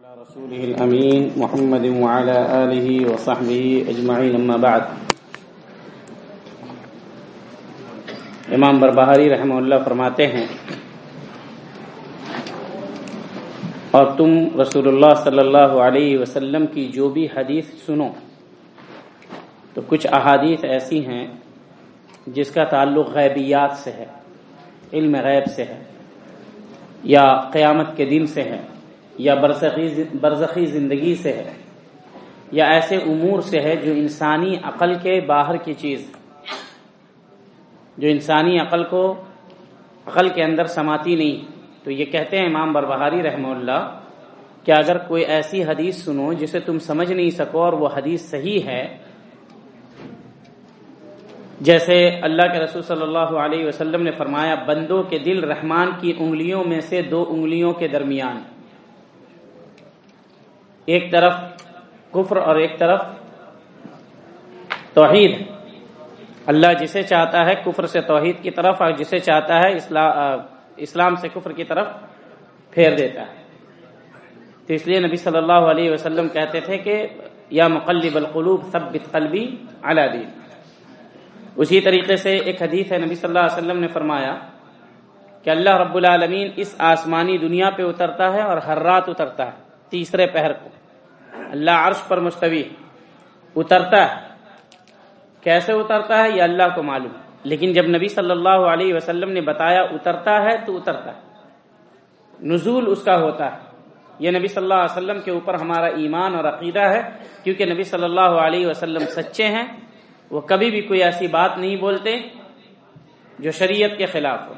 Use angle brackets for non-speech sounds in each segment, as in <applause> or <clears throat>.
على رسوله الأمين محمد وعلى آله وصحبه أجمعين. أما بعد امام بربہاری رحمہ اللہ فرماتے ہیں، اور تم رسول اللہ صلی اللہ علیہ وسلم کی جو بھی حدیث سنو، تو کچھ احادیث ایسی ہیں جس کا تعلق غیبیات سے ہے، علم غیب سے ہے، یا قیامت کے دن سے ہے۔ یا برزخی زندگی سے ہے، یا ایسے امور سے ہے جو انسانی عقل کے باہر کی چیز، جو انسانی عقل کو عقل کے اندر سماتی نہیں۔ تو یہ کہتے ہیں امام بربہاری رحمہ اللہ کہ اگر کوئی ایسی حدیث سنو جسے تم سمجھ نہیں سکو اور وہ حدیث صحیح ہے، جیسے اللہ کے رسول صلی اللہ علیہ وسلم نے فرمایا، بندوں کے دل رحمان کی انگلیوں میں سے دو انگلیوں کے درمیان۔ ایک طرف کفر اور ایک طرف توحید اللہ جسے چاہتا ہے کفر سے توحید کی طرف اور جسے چاہتا ہے اسلام سے کفر کی طرف پھیر دیتا ہے۔ تو اس لیے نبی صلی اللہ علیہ وسلم کہتے تھے کہ یا مقلب القلوب ثبت قلبی علی دین۔ اسی طریقے سے ایک حدیث ہے، نبی صلی اللہ علیہ وسلم نے فرمایا کہ اللہ رب العالمین اس آسمانی دنیا پہ اترتا ہے اور ہر رات اترتا ہے، تیسرے پہر کو۔ اللہ عرش پر مستوی اترتا ہے۔ کیسے اترتا ہے؟ یہ اللہ کو معلوم۔ لیکن جب نبی صلی اللہ علیہ وسلم نے بتایا اترتا ہے تو اترتا ہے۔ نزول اس کا ہوتا ہے۔ یہ نبی صلی اللہ علیہ وسلم کے اوپر ہمارا ایمان اور عقیدہ ہے۔ کیونکہ نبی صلی اللہ علیہ وسلم سچے ہیں۔ وہ کبھی بھی کوئی ایسی بات نہیں بولتے جو شریعت کے خلاف ہو۔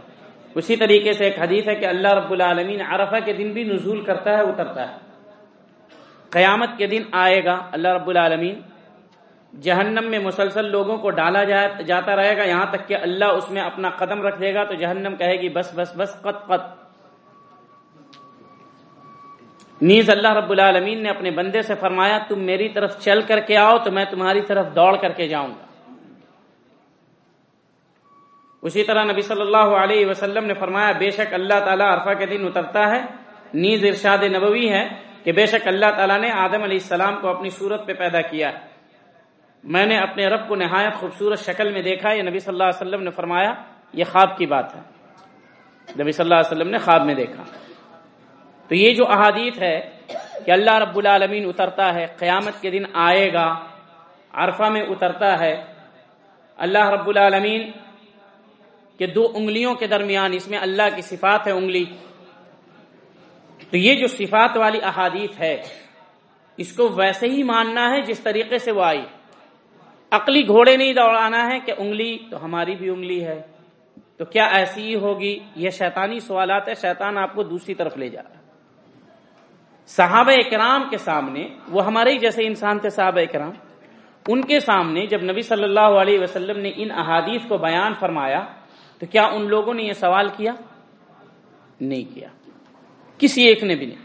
اسی طریقے سے ایک حدیث ہے کہ اللہ رب العالمین عرفہ کے دن بھی نزول کرتا ہے، اترتا ہے۔ قیامت کے دن آئے گا، اللہ رب العالمین، جہنم میں مسلسل لوگوں کو ڈالا جاتا رہے گا، یہاں تک کہ اللہ اس میں اپنا قدم رکھ دے گا، تو جہنم کہے گی، بس بس بس، قط قط۔ نیز اللہ رب العالمین نے اپنے بندے سے فرمایا، تم میری طرف چل کر کے آؤ، تو میں تمہاری طرف دوڑ کر کے جاؤں گا۔ اسی طرح نبی صلی اللہ علیہ وسلم نے فرمایا، بے شک اللہ تعالیٰ عرفہ کے دن اترتا ہے، نیز ارشاد نبوی ہے کہ بے شک اللہ تعالیٰ نے آدم علیہ السلام کو اپنی صورت پہ پیدا کیا۔ ہے میں نے اپنے رب کو نہایت خوبصورت شکل میں دیکھا، یہ نبی صلی اللہ علیہ وسلم نے فرمایا، یہ خواب کی بات ہے۔ نبی صلی اللہ علیہ وسلم نے خواب میں دیکھا۔ تو یہ جو احادیث ہے کہ اللہ رب العالمین اترتا ہے، قیامت کے دن آئے گا، عرفہ میں اترتا ہے، اللہ رب العالمین کے دو انگلیوں کے درمیان اس میں اللہ کی صفات ہے انگلی۔ تو یہ جو صفات والی احادیث ہے، اس کو ویسے ہی ماننا ہے جس طریقے سے وہ آئی۔ عقلی گھوڑے نہیں دوڑانا ہے کہ انگلی تو ہماری بھی انگلی ہے۔ تو کیا ایسی ہی ہوگی؟ یہ شیطانی سوالات ہے شیطان آپ کو دوسری طرف لے جا رہا صحابہ اکرام کے سامنے، وہ ہمارے ہی جیسے انسان تھے صحابہ اکرام، ان کے سامنے جب نبی صلی اللہ علیہ وسلم نے ان احادیث کو بیان فرمایا، تو کیا ان لوگوں نے یہ سوال کیا؟ نہیں کیا۔ کسی ایک نے بھی نہیں۔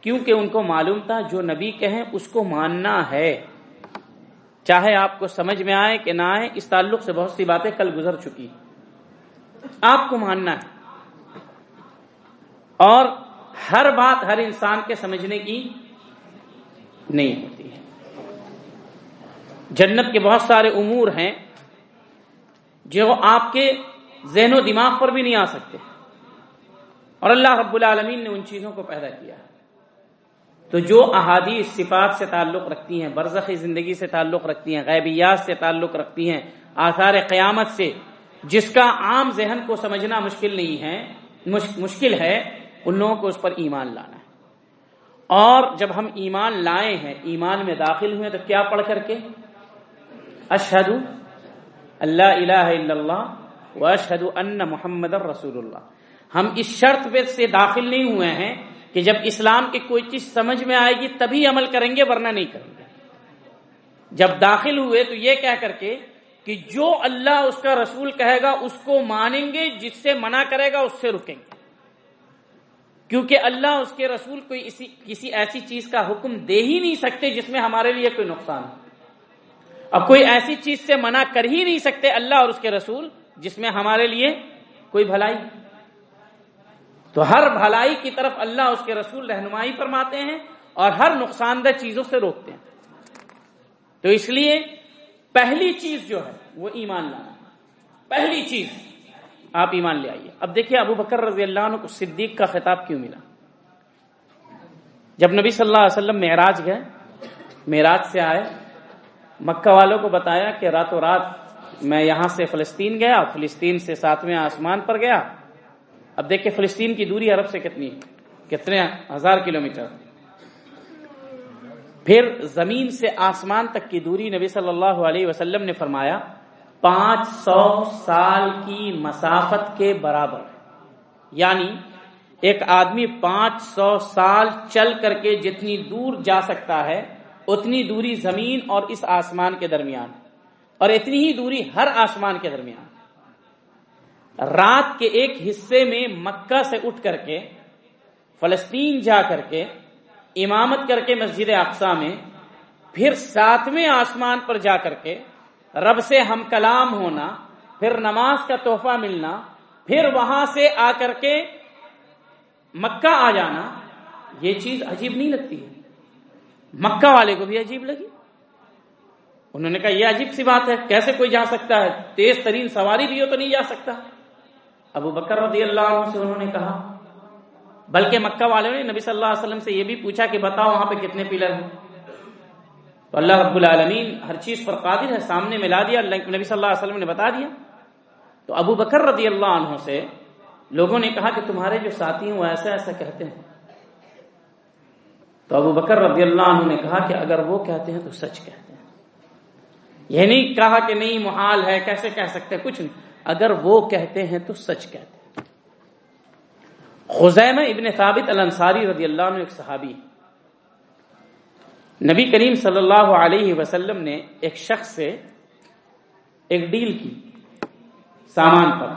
کیونکہ ان کو معلوم تھا، جو نبی کہیں اس کو ماننا ہے۔ چاہے آپ کو سمجھ میں آئے کہ نہ آئے، اس تعلق سے بہت سی باتیں کل گزر چکی آپ کو ماننا ہے۔ اور ہر بات ہر انسان کے سمجھنے کی نہیں ہوتی ہے۔ جنت کے بہت سارے امور ہیں جو آپ کے ذہن و دماغ پر بھی نہیں آ سکتے۔ اور اللہ رب العالمین نے ان چیزوں کو پیدا کیا تو جو احادیث صفات سے تعلق رکھتی ہیں، برزخی زندگی سے تعلق رکھتی ہیں، غیبیات سے تعلق رکھتی ہیں، آثار قیامت سے، جس کا عام ذہن کو سمجھنا مشکل نہیں ہے مشکل ہے، ان لوگوں کو اس پر ایمان لانا ہے۔ اور جب ہم ایمان لائے ہیں، ایمان میں داخل ہوئے تو کیا پڑھ کر کے؟ اشہد اللہ الہ الا اللہ و اشہد ان محمد رسول اللہ۔ ہم اس شرط پہ سے داخل نہیں ہوئے ہیں کہ جب اسلام کی کوئی چیز سمجھ میں آئے گی تبھی عمل کریں گے، ورنہ نہیں کریں گے۔ جب داخل ہوئے تو یہ کہہ کر کے کہ جو اللہ اس کا رسول کہے گا، اس کو مانیں گے، جس سے منع کرے گا، اس سے رکیں گے۔ کیونکہ اللہ اس کے رسول کو اسی، کسی ایسی چیز کا حکم دے ہی نہیں سکتے جس میں ہمارے لیے کوئی نقصان ہو۔ اب کوئی ایسی چیز سے منع کر ہی نہیں سکتے اللہ اور اس کے رسول جس میں ہمارے لیے کوئی بھلائی تو ہر بھلائی کی طرف اللہ اس کے رسول رہنمائی فرماتے ہیں اور ہر نقصان دہ چیزوں سے روکتے ہیں۔ تو اس لیے پہلی چیز جو ہے وہ ایمان لانا۔ پہلی چیز، آپ ایمان لے آئیے۔ اب دیکھیے ابو بکر رضی اللہ عنہ کو صدیق کا خطاب کیوں ملا؟ جب نبی صلی اللہ علیہ وسلم معراج گئے، معراج سے آئے، مکہ والوں کو بتایا کہ راتوں رات میں یہاں سے فلسطین گیا فلسطین سے ساتویں آسمان پر گیا۔ اب دیکھیں فلسطین کی دوری عرب سے کتنی کتنے ہزار کلومیٹر۔ پھر زمین سے آسمان تک کی دوری نبی صلی اللہ علیہ وسلم نے فرمایا پانچ سو سال کی مسافت کے برابر۔ یعنی ایک آدمی پانچ سو سال چل کر کے جتنی دور جا سکتا ہے، اتنی دوری زمین اور اس آسمان کے درمیان۔ اور اتنی ہی دوری ہر آسمان کے درمیان۔ رات کے ایک حصے میں مکہ سے اٹھ کر کے، فلسطین جا کر کے، امامت کر کے مسجد اقسا میں، پھر ساتویں آسمان پر جا کر کے رب سے ہم کلام ہونا، پھر نماز کا تحفہ ملنا، پھر وہاں سے آ کر کے مکہ آ جانا، یہ چیز عجیب نہیں لگتی ہے۔ مکہ والے کو بھی عجیب لگی۔ انہوں نے کہا، یہ عجیب سی بات ہے، کیسے کوئی جا سکتا ہے؟ تیز ترین سواری بھی ہو تو نہیں جا سکتا۔ ابو بکر رضی اللہ عنہ سے انہوں نے کہا، بلکہ مکہ والوں نے نبی صلی اللہ علیہ وسلم سے یہ بھی پوچھا کہ بتاؤ وہاں پہ کتنے پلر ہیں؟ تو اللہ رب العالمین ہر چیز پر قادر ہے، سامنے ملا دیا نبی صلی اللہ علیہ وسلم نے بتا دیا۔ تو ابو بکر رضی اللہ عنہ سے لوگوں نے کہا کہ تمہارے جو ساتھی ہیں وہ ایسا ایسا کہتے ہیں۔ تو ابو بکر رضی اللہ عنہ نے کہا کہ اگر وہ کہتے ہیں تو سچ کہتے ہیں۔ یہ نہیں کہا کہ نہیں، محال ہے، کیسے کہہ سکتے کچھ نہیں۔ اگر وہ کہتے ہیں تو سچ کہتے ہیں۔ خزیمہ ابن ثابت الانصاری رضی اللہ عنہ ایک صحابی نبی کریم صلی اللہ علیہ وسلم نے ایک شخص سے ایک ڈیل کی سامان پر،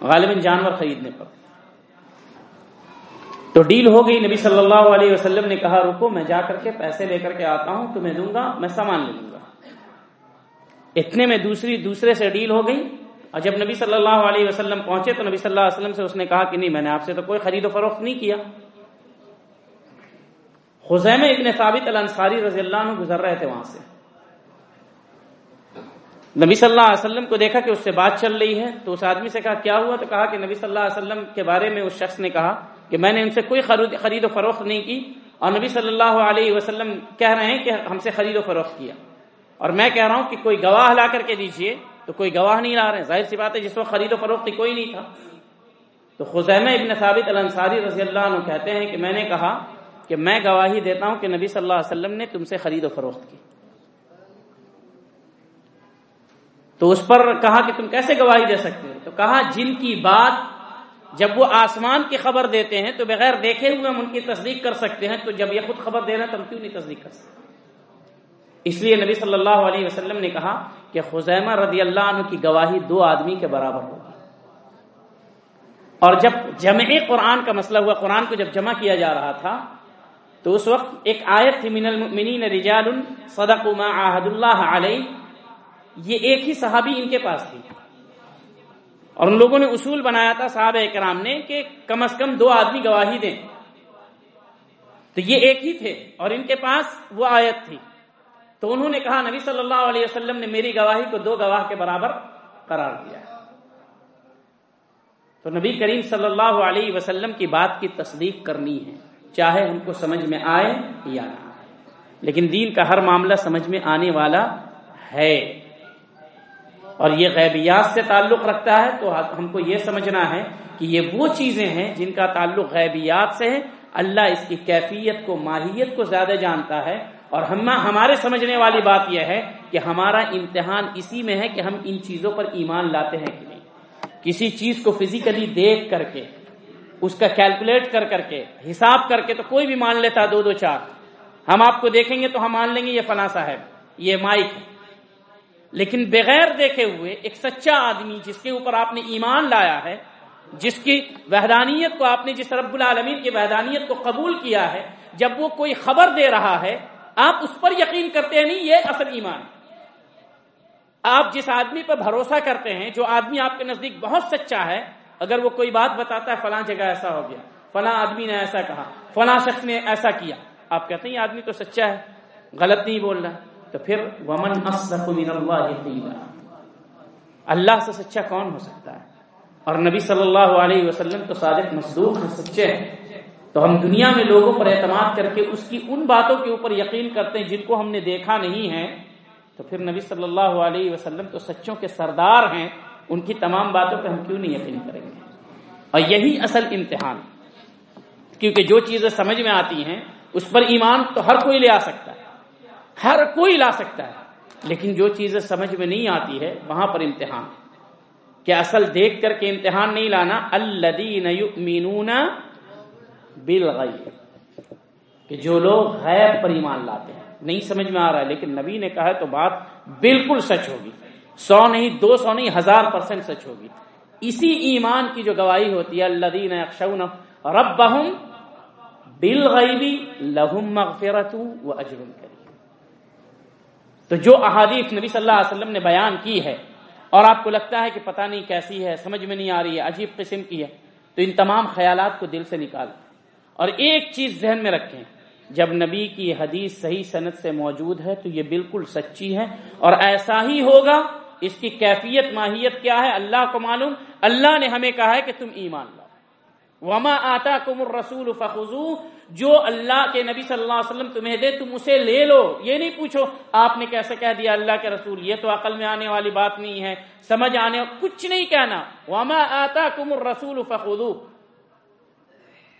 غالباً جانور خریدنے پر۔ تو ڈیل ہو گئی، نبی صلی اللہ علیہ وسلم نے کہا، رکو، میں جا کر کے پیسے لے کر کے آتا ہوں، تمہیں دوں گا، میں سامان لے لوں گا۔ اتنے میں دوسری دوسرے سے ڈیل ہو گئی اور جب نبی صلی اللہ علیہ وسلم پہنچے تو نبی صلی اللہ علیہ وسلم سے اس نے کہا کہ نہیں، میں نے آپ سے تو کوئی خرید و فروخت نہیں کیا۔ خزیم ابن ثابت الانصاری رضی اللہ عنہ گزر رہے تھے وہاں سے۔ نبی صلی اللہ علیہ وسلم کو دیکھا کہ اس سے بات چل رہی ہے تو اس آدمی سے کہا، کیا ہوا؟ تو کہا کہ نبی صلی اللہ علیہ وسلم کے بارے میں اس شخص نے کہا کہ میں نے ان سے کوئی خرید و فروخت نہیں کی اور نبی صلی اللہ علیہ وسلم کہہ رہے ہیں کہ ہم سے خرید و فروخت کیا۔ اور میں کہہ رہا ہوں کہ کوئی گواہ لا کر کے دیجیے تو کوئی گواہ نہیں لا رہے ظاہر سی بات ہے، جس وقت خرید و فروخت کوئی نہیں تھا۔ تو خزیمہ ابن ثابت الانصاری رضی اللہ عنہ کہتے ہیں کہ میں نے کہا کہ میں گواہی دیتا ہوں کہ نبی صلی اللہ علیہ وسلم نے تم سے خرید و فروخت کی۔ تو اس پر کہا کہ تم کیسے گواہی دے سکتے ہو؟ تو کہا جن کی بات جب وہ آسمان کی خبر دیتے ہیں تو بغیر دیکھے ہوئے ہم ان کی تصدیق کر سکتے ہیں، تو جب یہ خود خبر دے رہے تو ہم کیوں نہیں تصدیق کر سکتے؟ اس لیے نبی صلی اللہ علیہ وسلم نے کہا کہ خزیمہ رضی اللہ عنہ کی گواہی دو آدمی کے برابر ہوگی۔ اور جب جمع قرآن کا مسئلہ ہوا، قرآن کو جب جمع کیا جا رہا تھا، تو اس وقت ایک آیت تھی، من المؤمنین رجال صدقوا ما عاہد اللہ علیہ یہ ایک ہی صحابی ان کے پاس تھی۔ اور ان لوگوں نے اصول بنایا تھا صحابہ اکرام نے کہ کم از کم دو آدمی گواہی دیں۔ تو یہ ایک ہی تھے اور ان کے پاس وہ آیت تھی۔ تو انہوں نے کہا نبی صلی اللہ علیہ وسلم نے میری گواہی کو دو گواہ کے برابر قرار دیا تو نبی کریم صلی اللہ علیہ وسلم کی بات کی تصدیق کرنی ہے، چاہے ہم کو سمجھ میں آئے یا نہ لیکن دین کا ہر معاملہ سمجھ میں آنے والا ہے۔ اور یہ غیبیات سے تعلق رکھتا ہے تو ہم کو یہ سمجھنا ہے کہ یہ وہ چیزیں ہیں جن کا تعلق غیبیات سے ہے۔ اللہ اس کی کیفیت کو، ماہیت کو زیادہ جانتا ہے۔ اور ہم ہمارے سمجھنے والی بات یہ ہے کہ ہمارا امتحان اسی میں ہے کہ ہم ان چیزوں پر ایمان لاتے ہیں کہ نہیں۔ کسی چیز کو فزیکلی دیکھ کر کے، اس کا کیلکولیٹ کر کر کے، حساب کر کے تو کوئی بھی مان لیتا دو دو چار۔ ہم آپ کو دیکھیں گے تو ہم مان لیں گے یہ فلاں صاحب، یہ مائک لیکن بغیر دیکھے ہوئے ایک سچا آدمی جس کے اوپر آپ نے ایمان لایا ہے، جس کی وحدانیت کو آپ نے جس رب العالمین کی وحدانیت کو قبول کیا ہے، جب وہ کوئی خبر دے رہا ہے آپ اس پر یقین کرتے ہیں نہیں، یہ اصل ایمان آپ جس آدمی پر بھروسہ کرتے ہیں، جو آدمی آپ کے نزدیک بہت سچا ہے، اگر وہ کوئی بات بتاتا ہے، فلاں جگہ ایسا ہو گیا، فلاں آدمی نے ایسا کہا، فلاں شخص نے ایسا کیا، آپ کہتے ہیں یہ آدمی تو سچا ہے، غلط نہیں بول رہا۔ تو پھر ومن من اللہ اللہ سے سچا کون ہو سکتا ہے؟ اور نبی صلی اللہ علیہ وسلم تو صادق مصدوق ہیں، سچے ہیں۔ تو ہم دنیا میں لوگوں پر اعتماد کر کے اس کی ان باتوں کے اوپر یقین کرتے ہیں جن کو ہم نے دیکھا نہیں ہے، تو پھر نبی صلی اللہ علیہ وسلم تو سچوں کے سردار ہیں، ان کی تمام باتوں پہ ہم کیوں نہیں یقین کریں گے؟ اور یہی اصل امتحان، کیونکہ جو چیزیں سمجھ میں آتی ہیں، اس پر ایمان تو ہر کوئی لے آ سکتا ہے، ہر کوئی لا سکتا ہے، لیکن جو چیزیں سمجھ میں نہیں آتی ہے، وہاں پر امتحان۔ کہ اصل دیکھ کر کے امتحان نہیں لانا الدین بالغیب، کہ جو لوگ غیب پر ایمان لاتے ہیں۔ نہیں سمجھ میں آ رہا ہے، لیکن نبی نے کہا تو بات بالکل سچ ہوگی۔ سو نہیں، دو سو نہیں، ہزار پرسینٹ سچ ہوگی۔ اسی ایمان کی جو گواہی ہوتی ہے اللہ دین رب بہم بل غیبی لہم مغفرت و تو جو احادیث نبی صلی اللہ علیہ وسلم نے بیان کی ہے، اور آپ کو لگتا ہے کہ پتہ نہیں کیسی ہے، سمجھ میں نہیں آ رہی ہے، عجیب قسم کی ہے، تو ان تمام خیالات کو دل سے نکال۔ اور ایک چیز ذہن میں رکھیں، جب نبی کی حدیث صحیح صنعت سے موجود ہے تو یہ بالکل سچی ہے اور ایسا ہی ہوگا، اس کی کیفیت، ماہیت کیا ہے؟ اللہ کو معلوم، اللہ نے ہمیں کہا ہے کہ تم ایمان لاؤ۔ وما آتا کم الرسول فخو جو اللہ کے نبی صلی اللہ علیہ وسلم تمہیں دے، تم اسے لے لو۔ یہ نہیں پوچھو، آپ نے کیسے کہہ دیا اللہ کے رسول؟ یہ تو عقل میں آنے والی بات نہیں ہے، سمجھ آنے، کچھ نہیں کہنا۔ وما آتا کم الرسول فخو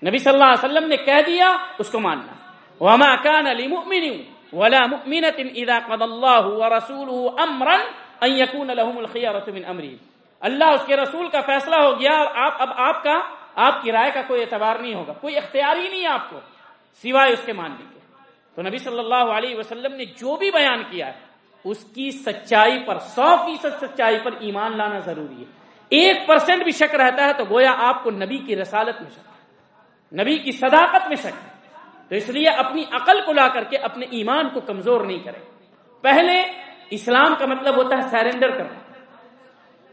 نبی صلی اللہ علیہ وسلم نے کہہ دیا، اس کو ماننا۔ وما كان لمؤمن ولا مؤمنة اذا قضى الله ورسوله امرا ان يكون لهم الخيارة من امره اللہ اس کے رسول کا فیصلہ ہو گیا آپ، اب آپ کا، آپ کی رائے کا کوئی اعتبار نہیں ہوگا، کوئی اختیار ہی نہیں آپ کو، سوائے اس کے ماننے کے۔ تو نبی صلی اللہ علیہ وسلم نے جو بھی بیان کیا ہے، اس کی سچائی پر، سو فیصد سچائی پر ایمان لانا ضروری ہے۔ ایک پرسینٹ بھی شک رہتا ہے تو گویا آپ کو نبی کی رسالت میں شک نبی کی صداقت میں شک۔ ہے تو اس لیے اپنی عقل کو لا کر کے اپنے ایمان کو کمزور نہیں کریں۔ پہلے اسلام کا مطلب ہوتا ہے سیرنڈر کرنا۔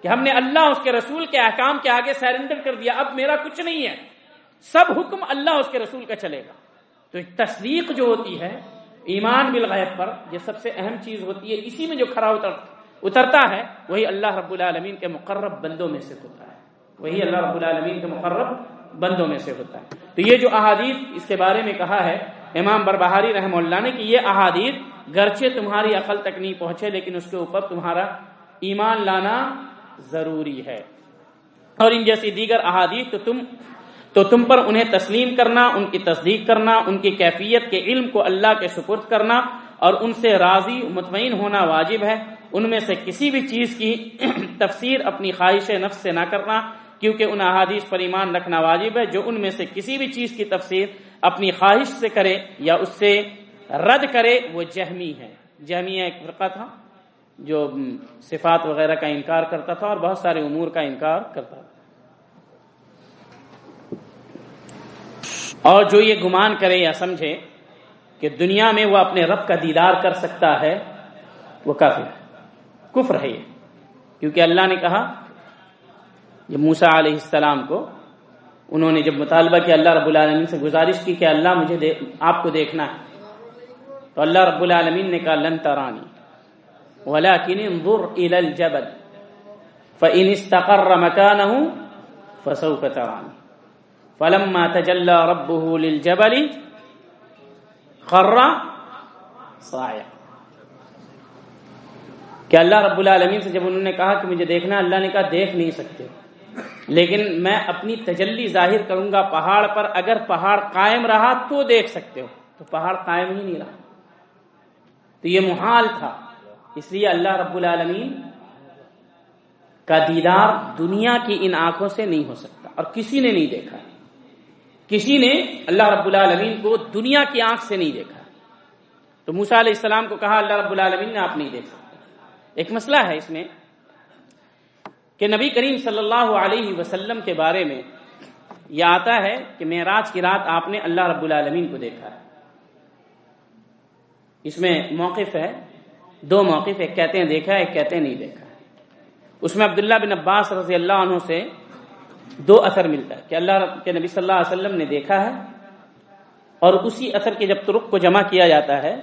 کہ ہم نے اللہ، اس کے رسول کے احکام کے آگے سیرنڈر کر دیا، اب میرا کچھ نہیں ہے۔ سب حکم اللہ، اس کے رسول کا چلے گا۔ تو تصدیق جو ہوتی ہے ایمان بالغیب پر، یہ سب سے اہم چیز ہوتی ہے، اسی میں جو کھڑا اترتا ہے، وہی اللہ رب العالمین کے مقرب بندوں میں سے ہوتا ہے۔ وہی اللہ رب العالمین کے مقرب بندوں میں سے ہوتا ہے۔ تو یہ جو احادیث اس کے بارے میں کہا ہے، امام بربہاری رحم اللہ نے کہ یہ احادیث گرچہ تمہاری عقل تک نہیں پہنچے، لیکن اس کے اوپر تمہارا ایمان لانا ضروری ہے۔ اور ان جیسی دیگر احادیث تو تم تو تم پر انہیں تسلیم کرنا، ان کی تصدیق کرنا، ان کی کیفیت کے علم کو اللہ کے سپرد کرنا اور ان سے راضی، مطمئن ہونا واجب ہے۔ ان میں سے کسی بھی چیز کی <clears throat> تفسیر اپنی خواہش نفس سے نہ کرنا۔ کیونکہ ان احادیث پر ایمان رکھنا واجب ہے، جو ان میں سے کسی بھی چیز کی تفسیر اپنی خواہش سے کرے یا اس سے رد کرے، وہ جہمی ہے۔ جہمیہ ایک فرقہ تھا جو صفات وغیرہ کا انکار کرتا تھا اور بہت سارے امور کا انکار کرتا تھا۔ اور جو یہ گمان کرے یا سمجھے کہ دنیا میں وہ اپنے رب کا دیدار کر سکتا ہے، وہ کافی کفر ہے یہ۔ کیونکہ اللہ نے کہا جب موسا علیہ السلام کو انہوں نے جب مطالبہ کیا اللہ رب العالمین سے گزارش کی کہ اللہ مجھے آپ کو دیکھنا ہے، تو اللہ رب العالمین نے کہا، لن ترانی ولكن انظر الى الجبل فان استقر مكانه فسوف تراني فلما تجلى ربه للجبل خر صاعقا کہ اللہ رب العالمین سے جب انہوں نے کہا کہ مجھے دیکھنا اللہ نے کہا، دیکھ نہیں سکتے۔ لیکن میں اپنی تجلی ظاہر کروں گا پہاڑ پر، اگر پہاڑ قائم رہا تو دیکھ سکتے ہو۔ تو پہاڑ قائم ہی نہیں رہا۔ تو یہ محال تھا۔ اس لیے اللہ رب العالمین کا دیدار دنیا کی ان آنکھوں سے نہیں ہو سکتا اور کسی نے نہیں دیکھا۔ کسی نے اللہ رب العالمین کو دنیا کی آنکھ سے نہیں دیکھا۔ تو موسا علیہ السلام کو کہا، اللہ رب العالمین نے آپ نہیں دیکھا۔ ایک مسئلہ ہے اس میں۔ کہ نبی کریم صلی اللہ علیہ وسلم کے بارے میں یہ آتا ہے کہ معراج کی رات آپ نے اللہ رب العالمین کو دیکھا ہے۔ اس میں موقف ہے، دو موقف، ایک کہتے ہیں دیکھا، ایک کہتے ہیں نہیں دیکھا۔ اس میں عبداللہ بن عباس رضی اللہ عنہ سے دو اثر ملتا ہے، کہ اللہ کے نبی صلی اللہ علیہ وسلم نے دیکھا ہے اور اسی اثر کے جب ترک کو جمع کیا جاتا ہے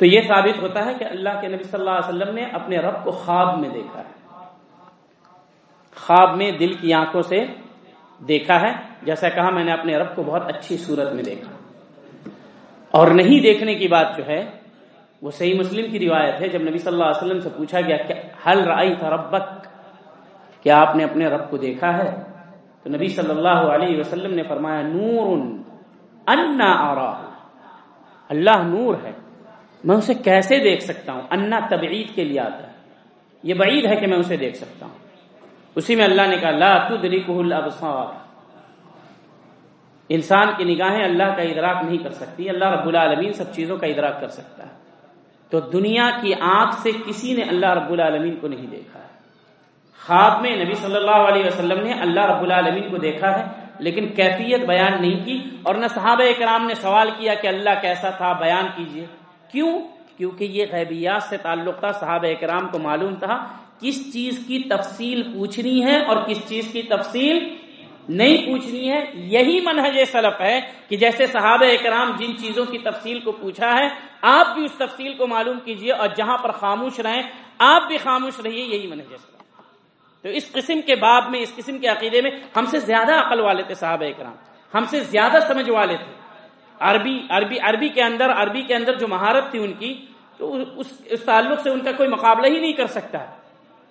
تو یہ ثابت ہوتا ہے کہ اللہ کے نبی صلی اللہ علیہ وسلم نے اپنے رب کو خواب میں دیکھا ہے۔ خواب میں دل کی آنکھوں سے دیکھا ہے۔ جیسا کہا میں نے اپنے رب کو بہت اچھی صورت میں دیکھا۔ اور نہیں دیکھنے کی بات جو ہے، وہ صحیح مسلم کی روایت ہے۔ جب نبی صلی اللہ علیہ وسلم سے پوچھا گیا کہ حل رائی تھا ربک؟ کیا آپ نے اپنے رب کو دیکھا ہے؟ تو نبی صلی اللہ علیہ وسلم نے فرمایا، نور، انا آرا اللہ نور ہے۔ میں اسے کیسے دیکھ سکتا ہوں؟ انا تبعید کے لیے آتا ہے۔ یہ بعید ہے کہ میں اسے دیکھ سکتا ہوں۔ اسی میں اللہ نے کہا، لا تدرکہ الابصار۔ انسان کی نگاہیں اللہ کا ادراک نہیں کر سکتی، اللہ رب العالمین سب چیزوں کا ادراک کر سکتا ہے۔ تو دنیا کی آنکھ سے کسی نے اللہ رب العالمین کو نہیں دیکھا ہے۔ خواب میں نبی صلی اللہ علیہ وسلم نے اللہ رب العالمین کو دیکھا ہے، لیکن کیفیت بیان نہیں کی اور نہ صحابہ کرام نے سوال کیا کہ اللہ کیسا تھا؟ بیان کیجیے۔ کیوں؟ کیونکہ یہ غیبیات سے تعلق تھا، صحابہ کرام کو معلوم تھا کس چیز کی تفصیل پوچھنی ہے اور کس چیز کی تفصیل نہیں پوچھنی ہے۔ یہی منہج سلف ہے کہ جیسے صحابہ اکرام جن چیزوں کی تفصیل کو پوچھا ہے، آپ بھی اس تفصیل کو معلوم کیجیے اور جہاں پر خاموش رہیں، آپ بھی خاموش رہیے، یہی منہج سلف تو اس قسم کے باب میں، اس قسم کے عقیدے میں ہم سے زیادہ عقل والے تھے صحابہ اکرام، ہم سے زیادہ سمجھ والے تھے۔ عربی عربی عربی کے اندر، عربی کے اندر جو مہارت تھی ان کی، تو اس تعلق سے ان کا کوئی مقابلہ ہی نہیں کر سکتا۔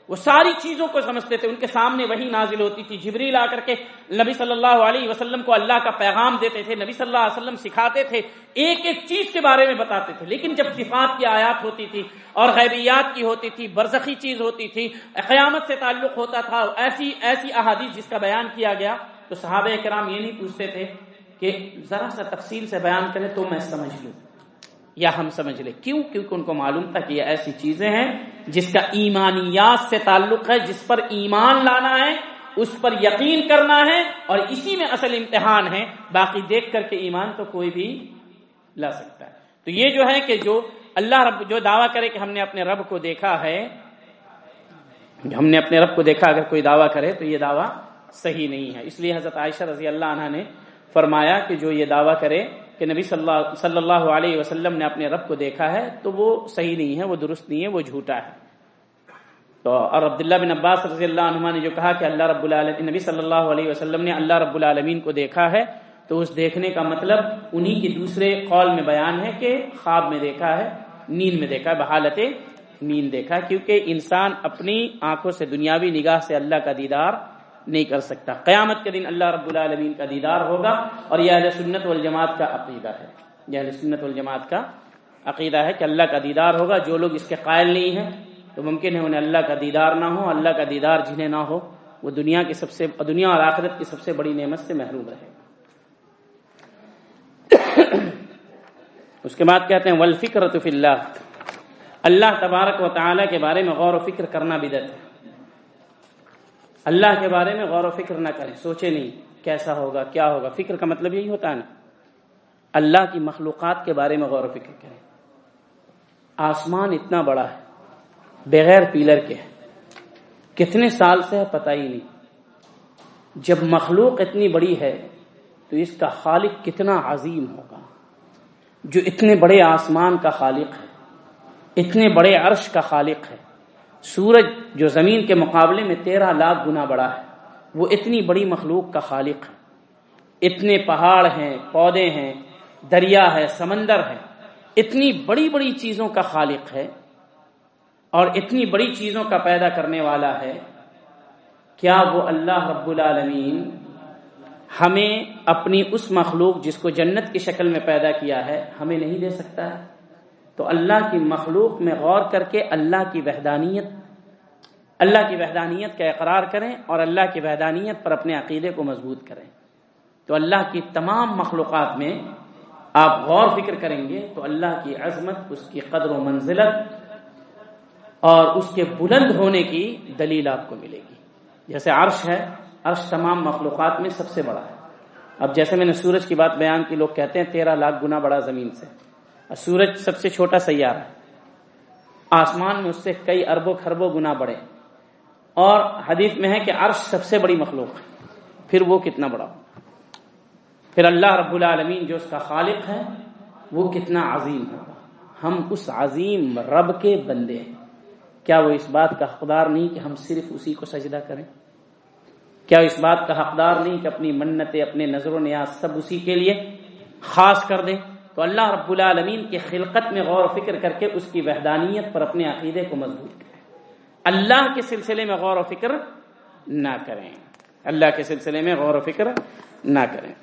وہ ساری چیزوں کو سمجھتے تھے۔ ان کے سامنے وہی نازل ہوتی تھی۔ جبریل آ کر کے نبی صلی اللہ علیہ وسلم کو اللہ کا پیغام دیتے تھے، نبی صلی اللہ علیہ وسلم سکھاتے تھے، ایک ایک چیز کے بارے میں بتاتے تھے۔ لیکن جب صفات کی آیات ہوتی تھی اور غیبیات کی ہوتی تھی، برزخی چیز ہوتی تھی، قیامت سے تعلق ہوتا تھا، ایسی ایسی احادیث جس کا بیان کیا گیا، تو صحابہ کرام یہ نہیں پوچھتے تھے کہ ذرا سا تفصیل سے بیان کرے تو میں سمجھ لوں یا ہم سمجھ لیں۔ کیوں؟ کیونکہ ان کو معلوم تھا کہ یہ ایسی چیزیں ہیں جس کا ایمانیات سے تعلق ہے، جس پر ایمان لانا ہے، اس پر یقین کرنا ہے اور اسی میں اصل امتحان ہے۔ باقی دیکھ کر کے ایمان تو کوئی بھی لا سکتا ہے۔ تو یہ جو ہے کہ جو اللہ رب، جو دعویٰ کرے کہ ہم نے اپنے رب کو دیکھا ہے، ہم نے اپنے رب کو دیکھا، اگر کوئی دعویٰ کرے تو یہ دعویٰ صحیح نہیں ہے۔ اس لیے حضرت عائشہ رضی اللہ عنہ نے فرمایا کہ جو یہ دعویٰ کرے کہ نبی صلی اللہ صلی اللہ علیہ وسلم نے اپنے رب کو دیکھا ہے، تو وہ صحیح نہیں ہے، وہ درست نہیں ہے، وہ جھوٹا ہے۔ تو اور عبداللہ بن عباس رضی اللہ عنہ نے جو کہا کہ اللہ رب العالمین نبی صلی اللہ علیہ وسلم نے اللہ رب العالمین کو دیکھا ہے، تو اس دیکھنے کا مطلب انہی کے دوسرے قول میں بیان ہے کہ خواب میں دیکھا ہے، نیند میں دیکھا ہے، بحالت نیند دیکھا کیونکہ انسان اپنی آنکھوں سے دنیاوی نگاہ سے اللہ کا دیدار نہیں کر سکتا۔ قیامت کے دن اللہ رب العالمین کا دیدار ہوگا اور یہ اہل سنت والجماعت کا عقیدہ ہے۔ یہ اہل سنت والجماعت کا عقیدہ ہے کہ اللہ کا دیدار ہوگا۔ جو لوگ اس کے قائل نہیں ہیں تو ممکن ہے انہیں اللہ کا دیدار نہ ہو، اللہ کا دیدار جنہیں نہ ہو۔ وہ دنیا کی سب سے، دنیا اور آخرت کی سب سے بڑی نعمت سے محروم رہے۔ اس کے بعد کہتے ہیں ولفکر فی اللہ اللہ تبارک و تعالی کے بارے میں غور و فکر کرنا بدت ہے۔ اللہ کے بارے میں غور و فکر نہ کریں سوچے نہیں کیسا ہوگا، کیا ہوگا۔ فکر کا مطلب یہی ہوتا ہے نا۔ اللہ کی مخلوقات کے بارے میں غور و فکر کریں۔ آسمان اتنا بڑا ہے، بغیر پیلر کے۔ کتنے سال سے ہے پتہ ہی نہیں۔ جب مخلوق اتنی بڑی ہے تو اس کا خالق کتنا عظیم ہوگا۔ جو اتنے بڑے آسمان کا خالق ہے، اتنے بڑے عرش کا خالق ہے سورج جو زمین کے مقابلے میں تیرہ لاکھ گنا بڑا ہے، وہ اتنی بڑی مخلوق کا خالق ہے۔ اتنے پہاڑ ہیں، پودے ہیں، دریا ہے، سمندر ہے اتنی بڑی بڑی چیزوں کا خالق ہے اور اتنی بڑی چیزوں کا پیدا کرنے والا ہے۔ کیا وہ اللہ رب العالمین ہمیں اپنی اس مخلوق جس کو جنت کی شکل میں پیدا کیا ہے، ہمیں نہیں دے سکتا ہے؟ تو اللہ کی مخلوق میں غور کر کے اللہ کی وحدانیت، اللہ کی وحدانیت کا اقرار کریں اور اللہ کی وحدانیت پر اپنے عقیدے کو مضبوط کریں۔ تو اللہ کی تمام مخلوقات میں آپ غور فکر کریں گے تو اللہ کی عظمت، اس کی قدر و منزلت اور اس کے بلند ہونے کی دلیل آپ کو ملے گی۔ جیسے عرش ہے، عرش تمام مخلوقات میں سب سے بڑا ہے۔ اب جیسے میں نے سورج کی بات بیان کی، لوگ کہتے ہیں تیرہ لاکھ گنا بڑا زمین سے۔ سورج سب سے چھوٹا سیارہ ہے۔ آسمان میں اس سے کئی اربوں خربوں گنا بڑے۔ اور حدیث میں ہے کہ عرش سب سے بڑی مخلوق ہے۔ پھر وہ کتنا بڑا پھر اللہ رب العالمین جو اس کا خالق ہے، وہ کتنا عظیم ہوگا ہم اس عظیم رب کے بندے ہیں۔ کیا وہ اس بات کا حقدار نہیں کہ ہم صرف اسی کو سجدہ کریں؟ کیا اس بات کا حقدار نہیں کہ اپنی منتیں، اپنے نظر و نیاز سب اسی کے لیے خاص کر دیں؟ تو اللہ رب العالمین کی خلقت میں غور و فکر کر کے اس کی وحدانیت پر اپنے عقیدے کو مضبوط کریں۔ اللہ کے سلسلے میں غور و فکر نہ کریں۔ اللہ کے سلسلے میں غور و فکر نہ کریں۔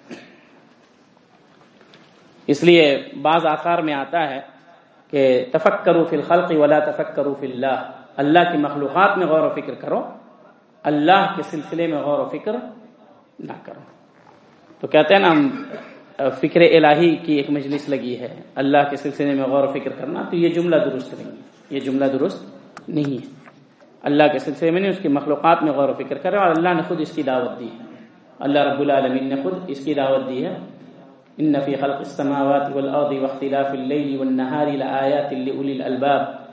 اس لیے بعض آثار میں آتا ہے کہ تفک کرو فی الخلق ولا تفک کرو فی اللہ۔ اللہ کی مخلوقات میں غور و فکر کرو، اللہ کے سلسلے میں غور و فکر نہ کرو۔ تو کہتے ہیں نا ہم فکر الہی کی ایک مجلس لگی ہے، اللہ کے سلسلے میں غور و فکر کرنا، تو یہ جملہ درست نہیں ہے۔ یہ جملہ درست نہیں ہے۔ اللہ کے سلسلے میں نہیں اس کی مخلوقات میں غور و فکر کرے اور اللہ نے خود اس کی دعوت دی ہے۔ اللہ رب العالمین نے خود اس کی دعوت دی ہے۔ ان فی خلق السماوات والارض واختلاف الليل والنهار لآيات لأولي الألباب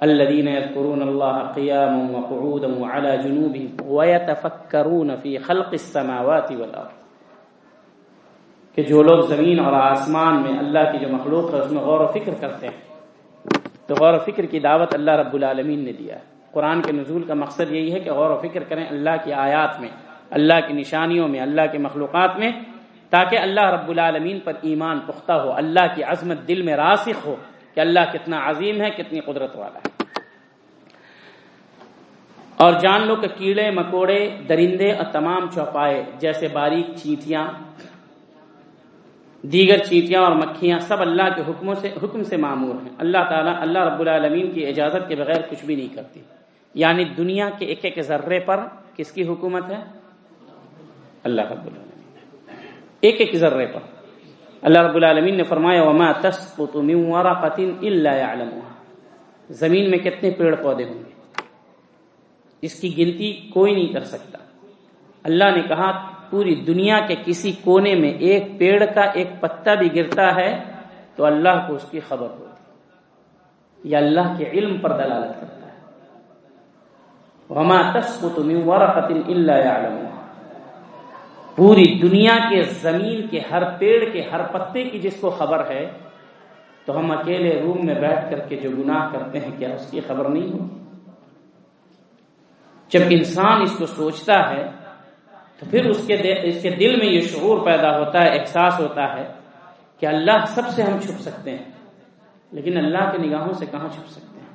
الذين يذكرون الله قياما وقعودا وعلى جنوبهم ويتفكرون في خلق السماوات والارض کہ جو لوگ زمین اور آسمان میں اللہ کی جو مخلوق ہے، اس میں غور و فکر کرتے ہیں۔ تو غور و فکر کی دعوت اللہ رب العالمین نے دیا ہے۔ قرآن کے نزول کا مقصد یہی ہے کہ غور و فکر کریں اللہ کی آیات میں، اللہ کی نشانیوں میں، اللہ کے مخلوقات میں، تاکہ اللہ رب العالمین پر ایمان پختہ ہو، اللہ کی عظمت دل میں راسخ ہو کہ اللہ کتنا عظیم ہے، کتنی قدرت والا ہے۔ اور جان لو کہ کیڑے، مکوڑے، درندے اور تمام چوپائے جیسے باریک چیتیاں دیگر چیتیاں اور مکھیاں سب اللہ کے حکموں سے حکم سے معمور ہیں۔ اللہ تعالیٰ اللہ رب العالمین کی اجازت کے بغیر کچھ بھی نہیں کرتی۔ یعنی دنیا کے ایک ایک ذرے پر کس کی حکومت ہے؟ اللہ رب العالمین۔ ایک ایک ذرے پر۔ اللہ رب العالمین نے فرمایا، وما تسقط من ورقه الا يعلمها۔ زمین میں کتنے پیڑ پودے ہوں گے؟ اس کی گنتی کوئی نہیں کر سکتا۔ اللہ نے کہا پوری دنیا کے کسی کونے میں ایک پیڑ کا ایک پتا بھی گرتا ہے، تو اللہ کو اس کی خبر ہوتی یا اللہ کے علم پر دلالت کرتا ہے۔ وما تسقط من ورقه الا يعلمها پوری دنیا کے زمین کے ہر پیڑ کے ہر پتے کی جس کو خبر ہے، تو ہم اکیلے روم میں بیٹھ کر کے جو گناہ کرتے ہیں، کیا اس کی خبر نہیں ہو جب انسان اس کو سوچتا ہے تو پھر اس کے اس کے دل میں یہ شعور پیدا ہوتا ہے، احساس ہوتا ہے کہ اللہ سب سے ہم چھپ سکتے ہیں، لیکن اللہ کے نگاہوں سے کہاں چھپ سکتے ہیں؟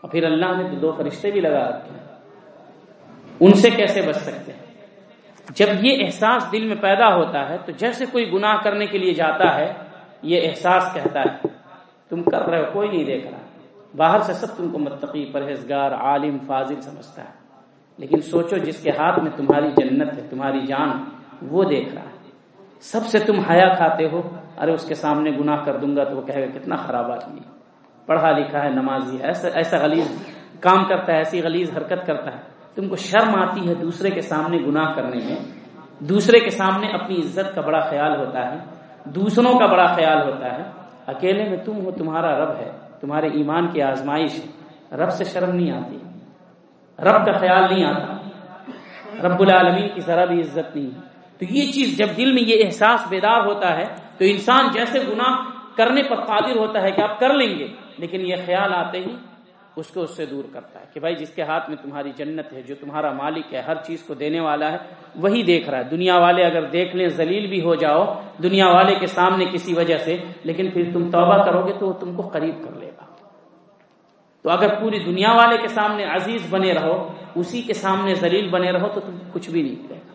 اور پھر اللہ نے تو دو فرشتے بھی لگا رکھے ہیں۔ ان سے کیسے بچ سکتے ہیں؟ جب یہ احساس دل میں پیدا ہوتا ہے تو جیسے کوئی گناہ کرنے کے لیے جاتا ہے، یہ احساس کہتا ہے، تم کر رہے ہو، کوئی نہیں دیکھ رہا۔ باہر سے سب تم کو متقی، پرہیزگار، عالم، فاضل سمجھتا ہے۔ لیکن سوچو جس کے ہاتھ میں تمہاری جنت ہے، تمہاری جان، وہ دیکھ رہا ہے۔ سب سے تم حیا کھاتے ہو، ارے اس کے سامنے گناہ کر دوں گا تو وہ کہے گا، کتنا خراب آدمی پڑھا لکھا ہے نمازی ہے، ایسا ایسا غلیظ کام کرتا ہے، ایسی غلیظ حرکت کرتا ہے۔ تم کو شرم آتی ہے دوسرے کے سامنے گناہ کرنے میں۔ دوسرے کے سامنے اپنی عزت کا بڑا خیال ہوتا ہے۔ دوسروں کا بڑا خیال ہوتا ہے۔ اکیلے میں تم ہو، تمہارا رب ہے، تمہارے ایمان کی آزمائش ہے۔ رب سے شرم نہیں آتی۔ رب کا خیال نہیں آتا۔ رب العالمین کی ذرا بھی عزت نہیں۔ تو یہ چیز جب دل میں یہ احساس بیدار ہوتا ہے، تو انسان جیسے گناہ کرنے پر قادر ہوتا ہے کہ آپ کر لیں گے، لیکن یہ خیال آتے ہی اس کو اس سے دور کرتا ہے کہ بھائی جس کے ہاتھ میں تمہاری جنت ہے، جو تمہارا مالک ہے، ہر چیز کو دینے والا ہے، وہی دیکھ رہا ہے۔ دنیا والے اگر دیکھ لیں، ذلیل بھی ہو جاؤ، دنیا والے کے سامنے کسی وجہ سے، لیکن پھر تم توبہ کرو گے تو وہ تم کو قریب کر لے گا۔ تو اگر پوری دنیا والے کے سامنے عزیز بنے رہو، اسی کے سامنے ذلیل بنے رہو، تو تم کچھ بھی نہیں کرے گا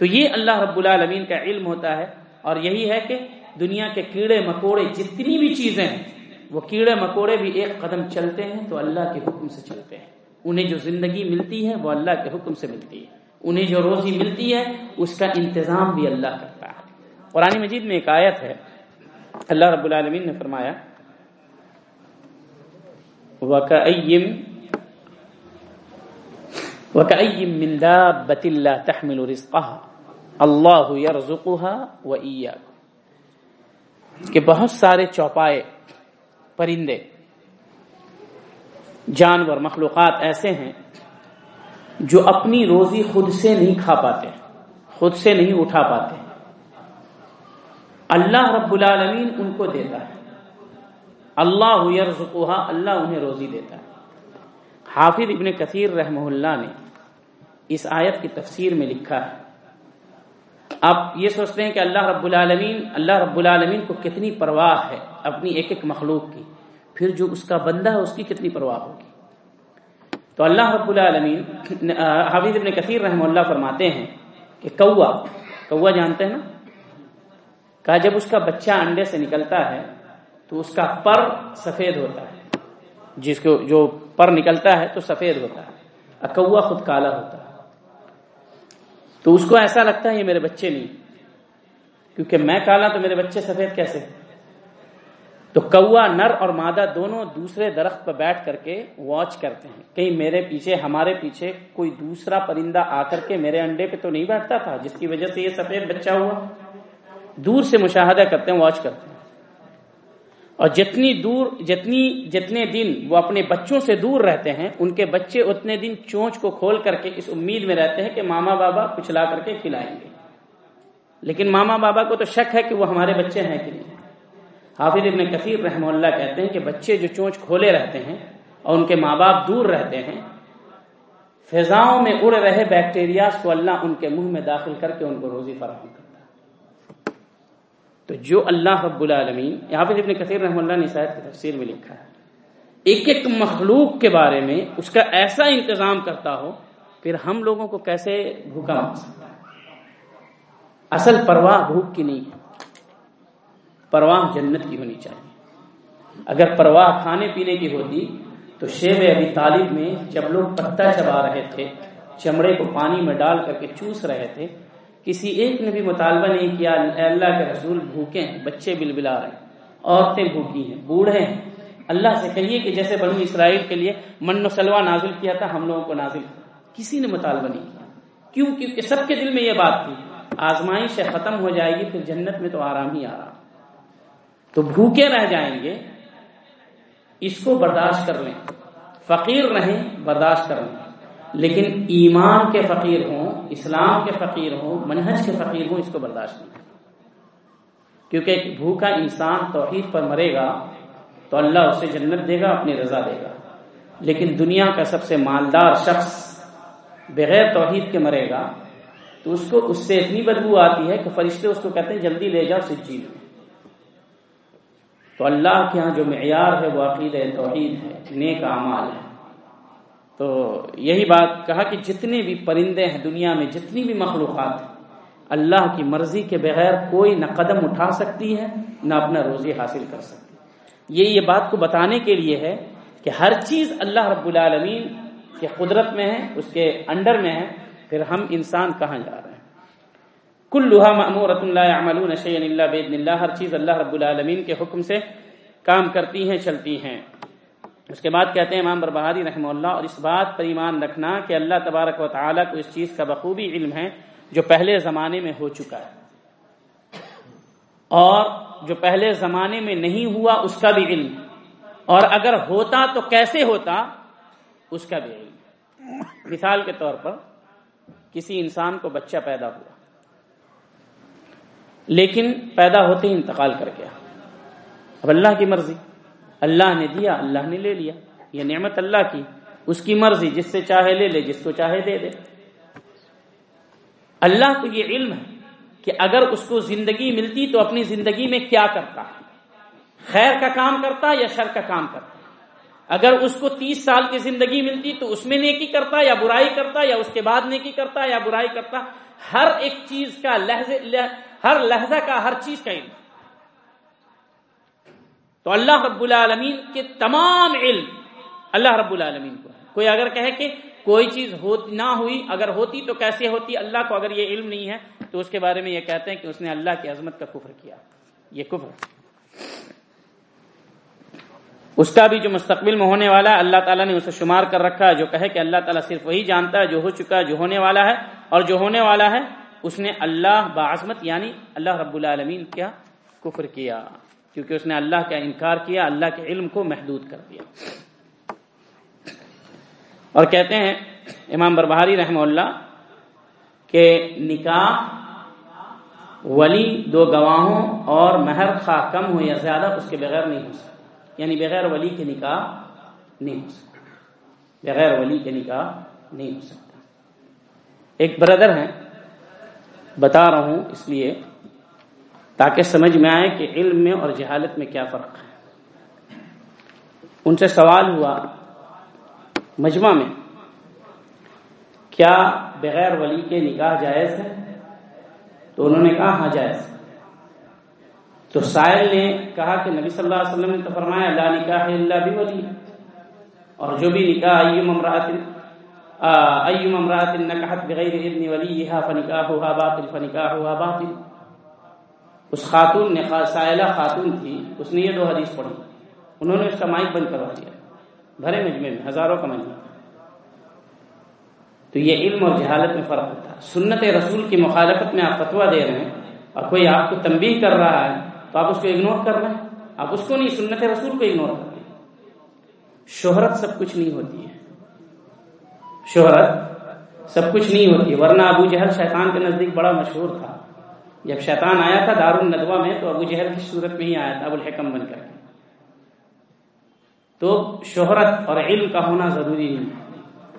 تو یہ اللہ رب العالمین کا علم ہوتا ہے، اور یہی ہے کہ دنیا کے کیڑے مکوڑے جتنی بھی چیزیں ہیں، وہ کیڑے مکوڑے بھی ایک قدم چلتے ہیں تو اللہ کے حکم سے چلتے ہیں۔ انہیں جو زندگی ملتی ہے، وہ اللہ کے حکم سے ملتی ہے۔ انہیں جو روزی ملتی ہے، اس کا انتظام بھی اللہ کرتا ہے۔ قرآن مجید میں ایک آیت ہے، اللہ رب العالمین نے فرمایا وَكَأَيِّم وَكَأَيِّم مِّن دَابَّةٍ لَّا تَحْمِلُ رِزْقَهَا اللَّهُ يَرْزُقُهَا وَإِيَّاكُمْ۔ کہ بہت سارے چوپائے، پرندے، جانور، مخلوقات ایسے ہیں جو اپنی روزی خود سے نہیں کھا پاتے، خود سے نہیں اٹھا پاتے۔ اللہ رب العالمین ان کو دیتا ہے۔ اللہ یرزقوہا اللہ انہیں روزی دیتا ہے۔ حافظ ابن کثیر رحمہ اللہ نے اس آیت کی تفسیر میں لکھا ہے۔ آپ یہ سوچتے ہیں کہ اللہ رب العالمین، اللہ رب العالمین کو کتنی پرواہ ہے اپنی ایک ایک مخلوق کی، پھر جو اس کا بندہ ہے اس کی کتنی پرواہ ہوگی۔ تو اللہ رب العالمین، حافظ ابن کثیر رحمہ اللہ فرماتے ہیں کہ کوا کوا جانتے ہیں نا؟ کہا جب اس کا بچہ انڈے سے نکلتا ہے تو اس کا پر سفید ہوتا ہے۔ جس کو جو پر نکلتا ہے تو سفید ہوتا ہے۔ اکوا خود کالا ہوتا ہے۔ تو اس کو ایسا لگتا ہے یہ میرے بچے نہیں۔ کیونکہ میں کالا تو میرے بچے سفید کیسے؟ تو کوا، نر اور مادہ دونوں دوسرے درخت پر بیٹھ کر کے واچ کرتے ہیں۔ کہیں میرے پیچھے، ہمارے پیچھے کوئی دوسرا پرندہ آ کر کے میرے انڈے پہ تو نہیں بیٹھتا تھا، جس کی وجہ سے یہ سفید بچہ ہوا؟ دور سے مشاہدہ کرتے ہیں، واچ کرتے ہیں۔ اور جتنی دور، جتنی، جتنے دن وہ اپنے بچوں سے دور رہتے ہیں، ان کے بچے اتنے دن چونچ کو کھول کر کے اس امید میں رہتے ہیں کہ ماما بابا کچھ لا کر کے کھلائیں گے۔ لیکن ماما بابا کو تو شک ہے کہ وہ ہمارے بچے ہیں کہ نہیں۔ حافظ ابن کثیر رحمہ اللہ کہتے ہیں کہ بچے جو چونچ کھولے رہتے ہیں اور ان کے ماں باپ دور رہتے ہیں، فضاؤں میں اڑ رہے بیکٹیریاز کو اللہ ان کے منہ میں داخل کر کے ان کو روزی فراہم کرتا تو جو اللہ رب العالمین، یہاں پہ ابن کثیر رحم اللہ نے شاید کی تفسیر میں لکھا ہے، ایک ایک مخلوق کے بارے میں اس کا ایسا انتظام کرتا ہو، پھر ہم لوگوں کو کیسے بھوکا مار سکتا ہے؟ اصل پرواہ بھوک کی نہیں ہے، پرواہ جنت کی ہونی چاہیے۔ اگر پرواہ کھانے پینے کی ہوتی، تو شیب ابھی طالب میں جب لوگ پتا چبا رہے تھے، چمڑے کو پانی میں ڈال کر کے چوس رہے تھے کسی ایک نے بھی مطالبہ نہیں کیا اللہ کے رسول بھوکے ہیں بچے بل بلا رہے ہیں، عورتیں بھوکی ہیں، بوڑھے ہیں۔ اللہ سے کہیے کہ جیسے بنو اسرائیل کے لیے من و سلوا نازل کیا تھا، ہم لوگوں کو نازل کیا۔ کسی نے مطالبہ نہیں کیا۔ کیوں؟ کیونکہ سب کے دل میں یہ بات تھی، آزمائش ختم ہو جائے گی، پھر جنت میں تو آرام ہی آرام۔ تو بھوکے رہ جائیں گے، اس کو برداشت کر لیں۔ فقیر رہیں، برداشت کر لیں۔ لیکن ایمان کے فقیر ہوں اسلام کے فقیر ہوں، منہج کے فقیر ہوں، اس کو برداشت نہیں کیونکہ ایک بھوکا انسان توحید پر مرے گا تو اللہ اسے جنت دے گا، اپنی رضا دے گا۔ لیکن دنیا کا سب سے مالدار شخص بغیر توحید کے مرے گا، تو اس کو، اس سے اتنی بدبو آتی ہے کہ فرشتے اس کو کہتے ہیں، جلدی لے جاؤ سجی میں تو اللہ کے ہاں جو معیار ہے، وہ عقید توحید ہے، نیک اعمال ہے۔ تو یہی بات کہا کہ جتنے بھی پرندے ہیں دنیا میں، جتنی بھی مخلوقات ہیں، اللہ کی مرضی کے بغیر کوئی نہ قدم اٹھا سکتی ہے، نہ اپنا روزی حاصل کر سکتی یہ یہ بات کو بتانے کے لیے ہے کہ ہر چیز اللہ رب العالمین کے قدرت میں ہے، اس کے انڈر میں ہے، پھر ہم انسان کہاں جا رہے ہیں؟ کل لوہا محمورت اللہ عمل نشین اللہ بید اللہ، ہر چیز اللہ رب العالمین کے حکم سے کام کرتی ہیں، چلتی ہیں۔ اس کے بعد کہتے ہیں امام بربہادی رحمہ اللہ، اور اس بات پر ایمان رکھنا کہ اللہ تبارک و تعالیٰ کو اس چیز کا بخوبی علم ہے جو پہلے زمانے میں ہو چکا ہے۔ اور جو پہلے زمانے میں نہیں ہوا اس کا بھی علم۔ اور اگر ہوتا تو کیسے ہوتا؟ اس کا بھی علم۔ مثال کے طور پر کسی انسان کو بچہ پیدا ہوا، لیکن پیدا ہوتے ہی انتقال کر گیا۔ اب اللہ کی مرضی۔ اللہ نے دیا، اللہ نے لے لیا۔ یہ نعمت اللہ کی۔ اس کی مرضی جس سے چاہے لے لے، جس کو چاہے دے دے۔ اللہ کو یہ علم ہے کہ اگر اس کو زندگی ملتی تو اپنی زندگی میں کیا کرتا خیر کا کام کرتا یا شر کا کام کرتا؟ اگر اس کو تیس سال کی زندگی ملتی تو اس میں نیکی کرتا یا برائی کرتا یا اس کے بعد نیکی کرتا یا برائی کرتا؟ ہر ایک چیز کا لہجے ہر لہجہ کا، ہر چیز کا علم۔ تو اللہ رب العالمین کے تمام علم اللہ رب العالمین کو کوئی اگر کہے کہ کوئی چیز نہ ہوئی، اگر ہوتی تو کیسے ہوتی؟ اللہ کو اگر یہ علم نہیں ہے، تو اس کے بارے میں یہ کہتے ہیں کہ اس نے اللہ کی عظمت کا کفر کیا۔ یہ کفر۔ اس کا بھی جو مستقبل میں ہونے والا ہے، اللہ تعالیٰ نے اسے شمار کر رکھا ہے۔ جو کہے کہ اللہ تعالیٰ صرف وہی جانتا ہے جو ہو چکا ہے، جو ہونے والا ہے۔ اور جو ہونے والا ہے، اس نے اللہ بعظمت یعنی اللہ رب العالمین کیا کفر کیا۔ کیونکہ اس نے اللہ کا انکار کیا، اللہ کے علم کو محدود کر دیا۔ اور کہتے ہیں امام بربہاری رحمہ اللہ کہ نکاح ولی دو گواہوں اور مہر خواہ کم ہو یا زیادہ اس کے بغیر نہیں ہو سکتا۔ یعنی بغیر ولی کے نکاح نہیں ہو سکتا۔ بغیر ولی کے نکاح نہیں ہو سکتا۔ ایک بردر ہیں، بتا رہا ہوں اس لیے تاکہ سمجھ میں آئے کہ علم میں اور جہالت میں کیا فرق ہے۔ ان سے سوال ہوا مجمع میں، کیا بغیر ولی کے نکاح جائز ہے؟ تو انہوں نے کہا ہاں جائز۔ تو سائل نے کہا کہ نبی صلی اللہ علیہ وسلم نے تو فرمایا، لا نکاح اللہ بھی ولی اور جو بھی نکاح ایوم امرات ایوم امرات نکحت بغیر اذن ولیها فنکاحها باطل فنکاحها باطل۔ اس خاتون نے سائلہ خاتون تھی، اس نے یہ دو حدیث پڑھی۔ انہوں نے اس کا مائک بند کروا دیا۔ بھرے مجمع میں، ہزاروں کا مجمع۔ تو یہ علم اور جہالت میں فرق ہوتا ہے۔ سنت رسول کی مخالفت میں آپ فتوا دے رہے ہیں اور کوئی آپ کو تنبیہ کر رہا ہے تو آپ اس کو اگنور کر رہے ہیں۔ آپ اس کو نہیں، سنت رسول کو اگنور کر رہے ہیں۔ شہرت سب کچھ نہیں ہوتی ہے۔ شہرت سب کچھ نہیں ہوتی ورنہ ابو جہل شیطان کے نزدیک بڑا مشہور تھا۔ جب شیطان آیا تھا دار الندوا میں تو ابو جہل کی صورت میں ہی آیا تھا، ابو الحکم بن کر۔ تو شہرت اور علم کا ہونا ضروری نہیں،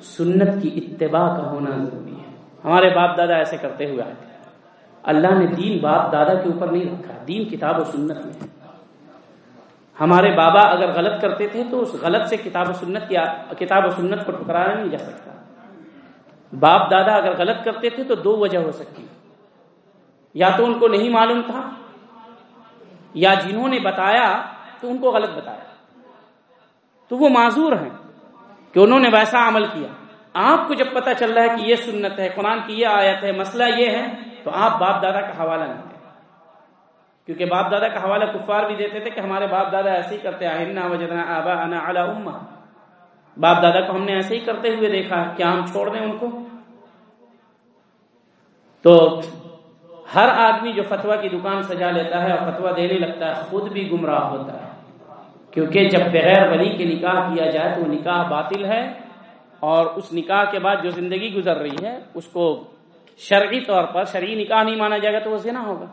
سنت کی اتباع کا ہونا ضروری ہے۔ ہمارے باپ دادا ایسے کرتے ہوئے آئے تھے اللہ نے دین باپ دادا کے اوپر نہیں رکھا، دین کتاب و سنت میں۔ ہمارے بابا اگر غلط کرتے تھے تو اس غلط سے کتاب و سنت یا کتاب و سنت کو ٹکرایا نہیں جا سکتا۔ باپ دادا اگر غلط کرتے تھے تو دو وجہ ہو سکتی۔ یا تو ان کو نہیں معلوم تھا یا جنہوں نے بتایا تو ان کو غلط بتایا تو وہ معذور ہیں کہ انہوں نے ویسا عمل کیا۔ آپ کو جب پتا چل رہا ہے کہ یہ سنت ہے، قرآن کی یہ آیت ہے، مسئلہ یہ ہے، تو آپ باپ دادا کا حوالہ نہیں دیں۔ کیونکہ باپ دادا کا حوالہ کفار بھی دیتے تھے کہ ہمارے باپ دادا ایسے ہی کرتے آہنا وجدنا آبا انا علی امہ۔ باپ دادا کو ہم نے ایسے ہی کرتے ہوئے دیکھا کیا ہم چھوڑ دیں ان کو؟ تو ہر آدمی جو فتوا کی دکان سجا لیتا ہے اور فتوا دینے لگتا ہے، خود بھی گمراہ ہوتا ہے۔ کیونکہ جب بغیر ولی کے نکاح کیا جائے تو وہ نکاح باطل ہے اور اس نکاح کے بعد جو زندگی گزر رہی ہے، اس کو شرعی طور پر، شرعی نکاح نہیں مانا جائے گا تو وہ زنا ہوگا۔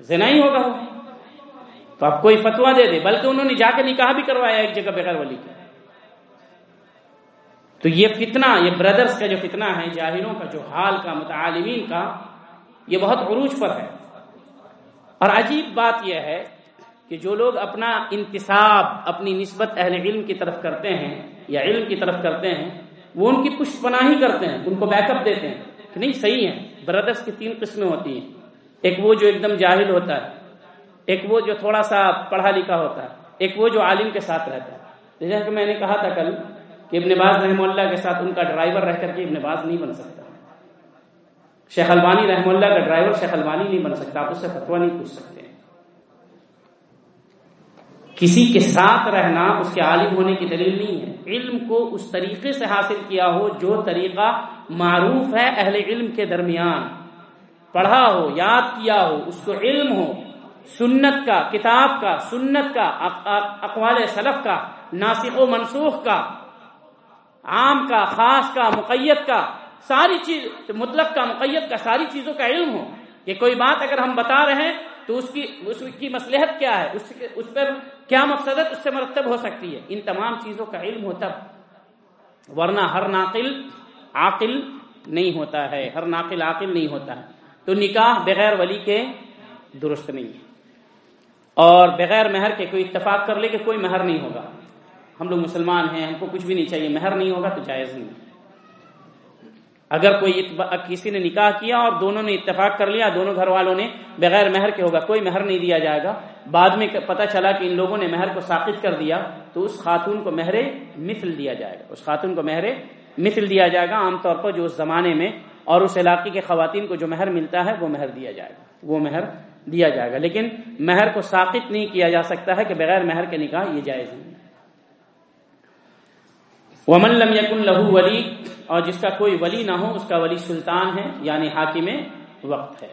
زنا ہی ہوگا وہ۔ تو اب کوئی فتوا دے دے، بلکہ انہوں نے جا کے نکاح بھی کروایا ایک جگہ بغیر ولی کے۔ تو یہ فتنہ، یہ بردرز کا جو فتنہ ہے، جاہلوں کا جو حال کا، متعالمین کا یہ بہت عروج پر ہے۔ اور عجیب بات یہ ہے کہ جو لوگ اپنا انتصاب اپنی نسبت اہل علم کی طرف کرتے ہیں یا علم کی طرف کرتے ہیں، وہ ان کی پشت پناہی کرتے ہیں، ان کو بیک اپ دیتے ہیں کہ نہیں، صحیح ہے بردرس کی تین قسمیں ہوتی ہیں۔ ایک وہ جو ایک دم جاہل ہوتا ہے، ایک وہ جو تھوڑا سا پڑھا لکھا ہوتا ہے، ایک وہ جو عالم کے ساتھ رہتا ہے۔ جیسا کہ میں نے کہا تھا کل کہ ابن باز رحم اللہ کے ساتھ ان کا ڈرائیور رہ کر کے ابن باز نہیں بن سکتا۔ شیخ البانی رحم اللہ کا ڈرائیور شیخ البانی نہیں بن سکتا، آپ اس سے فتوا نہیں پوچھ سکتے۔ کسی کے ساتھ رہنا اس کے عالم ہونے کی دلیل نہیں ہے۔ علم کو اس طریقے سے حاصل کیا ہو جو طریقہ معروف ہے اہل علم کے درمیان۔ پڑھا ہو، یاد کیا ہو، اس کو علم ہو، سنت کا، کتاب کا، سنت کا اقوال سلف کا، ناسخ و منسوخ کا، عام کا، خاص کا مقیت کا ساری چیز مطلق کا مقیت کا ساری چیزوں کا علم ہو۔ کہ کوئی بات اگر ہم بتا رہے ہیں تو اس کی اس کی مسلحت کیا ہے؟ اس اس پر کیا مقصدت اس سے مرتب ہو سکتی ہے۔ ان تمام چیزوں کا علم ہوتا۔ ورنہ ہر ناقل عاقل نہیں ہوتا ہے۔ ہر ناقل عاقل نہیں ہوتا ہے۔ تو نکاح بغیر ولی کے درست نہیں ہے۔ اور بغیر مہر کے کوئی اتفاق کر لے کہ کوئی مہر نہیں ہوگا۔ ہم لوگ مسلمان ہیں، ہم کو کچھ بھی نہیں چاہیے۔ مہر نہیں ہوگا تو جائز نہیں۔ اگر کوئی کسی نے نکاح کیا اور دونوں نے اتفاق کر لیا، دونوں گھر والوں نے، بغیر مہر کے ہوگا، کوئی مہر نہیں دیا جائے گا۔ بعد میں پتا چلا کہ ان لوگوں نے مہر کو ثابت کر دیا، تو اس خاتون کو مہر مثل دیا جائے گا۔ اس خاتون کو مہر مثل دیا جائے گا عام طور پر جو اس زمانے میں اور اس علاقے کے خواتین کو جو مہر ملتا ہے، وہ مہر دیا جائے گا۔ وہ مہر دیا جائے گا۔ لیکن مہر کو ثابت نہیں کیا جا سکتا ہے کہ بغیر مہر کے نکاح یہ جائز نہیں ومن لم یکن لہو ولی اور جس کا کوئی ولی نہ ہو، اس کا ولی سلطان ہے یعنی حاکم وقت ہے۔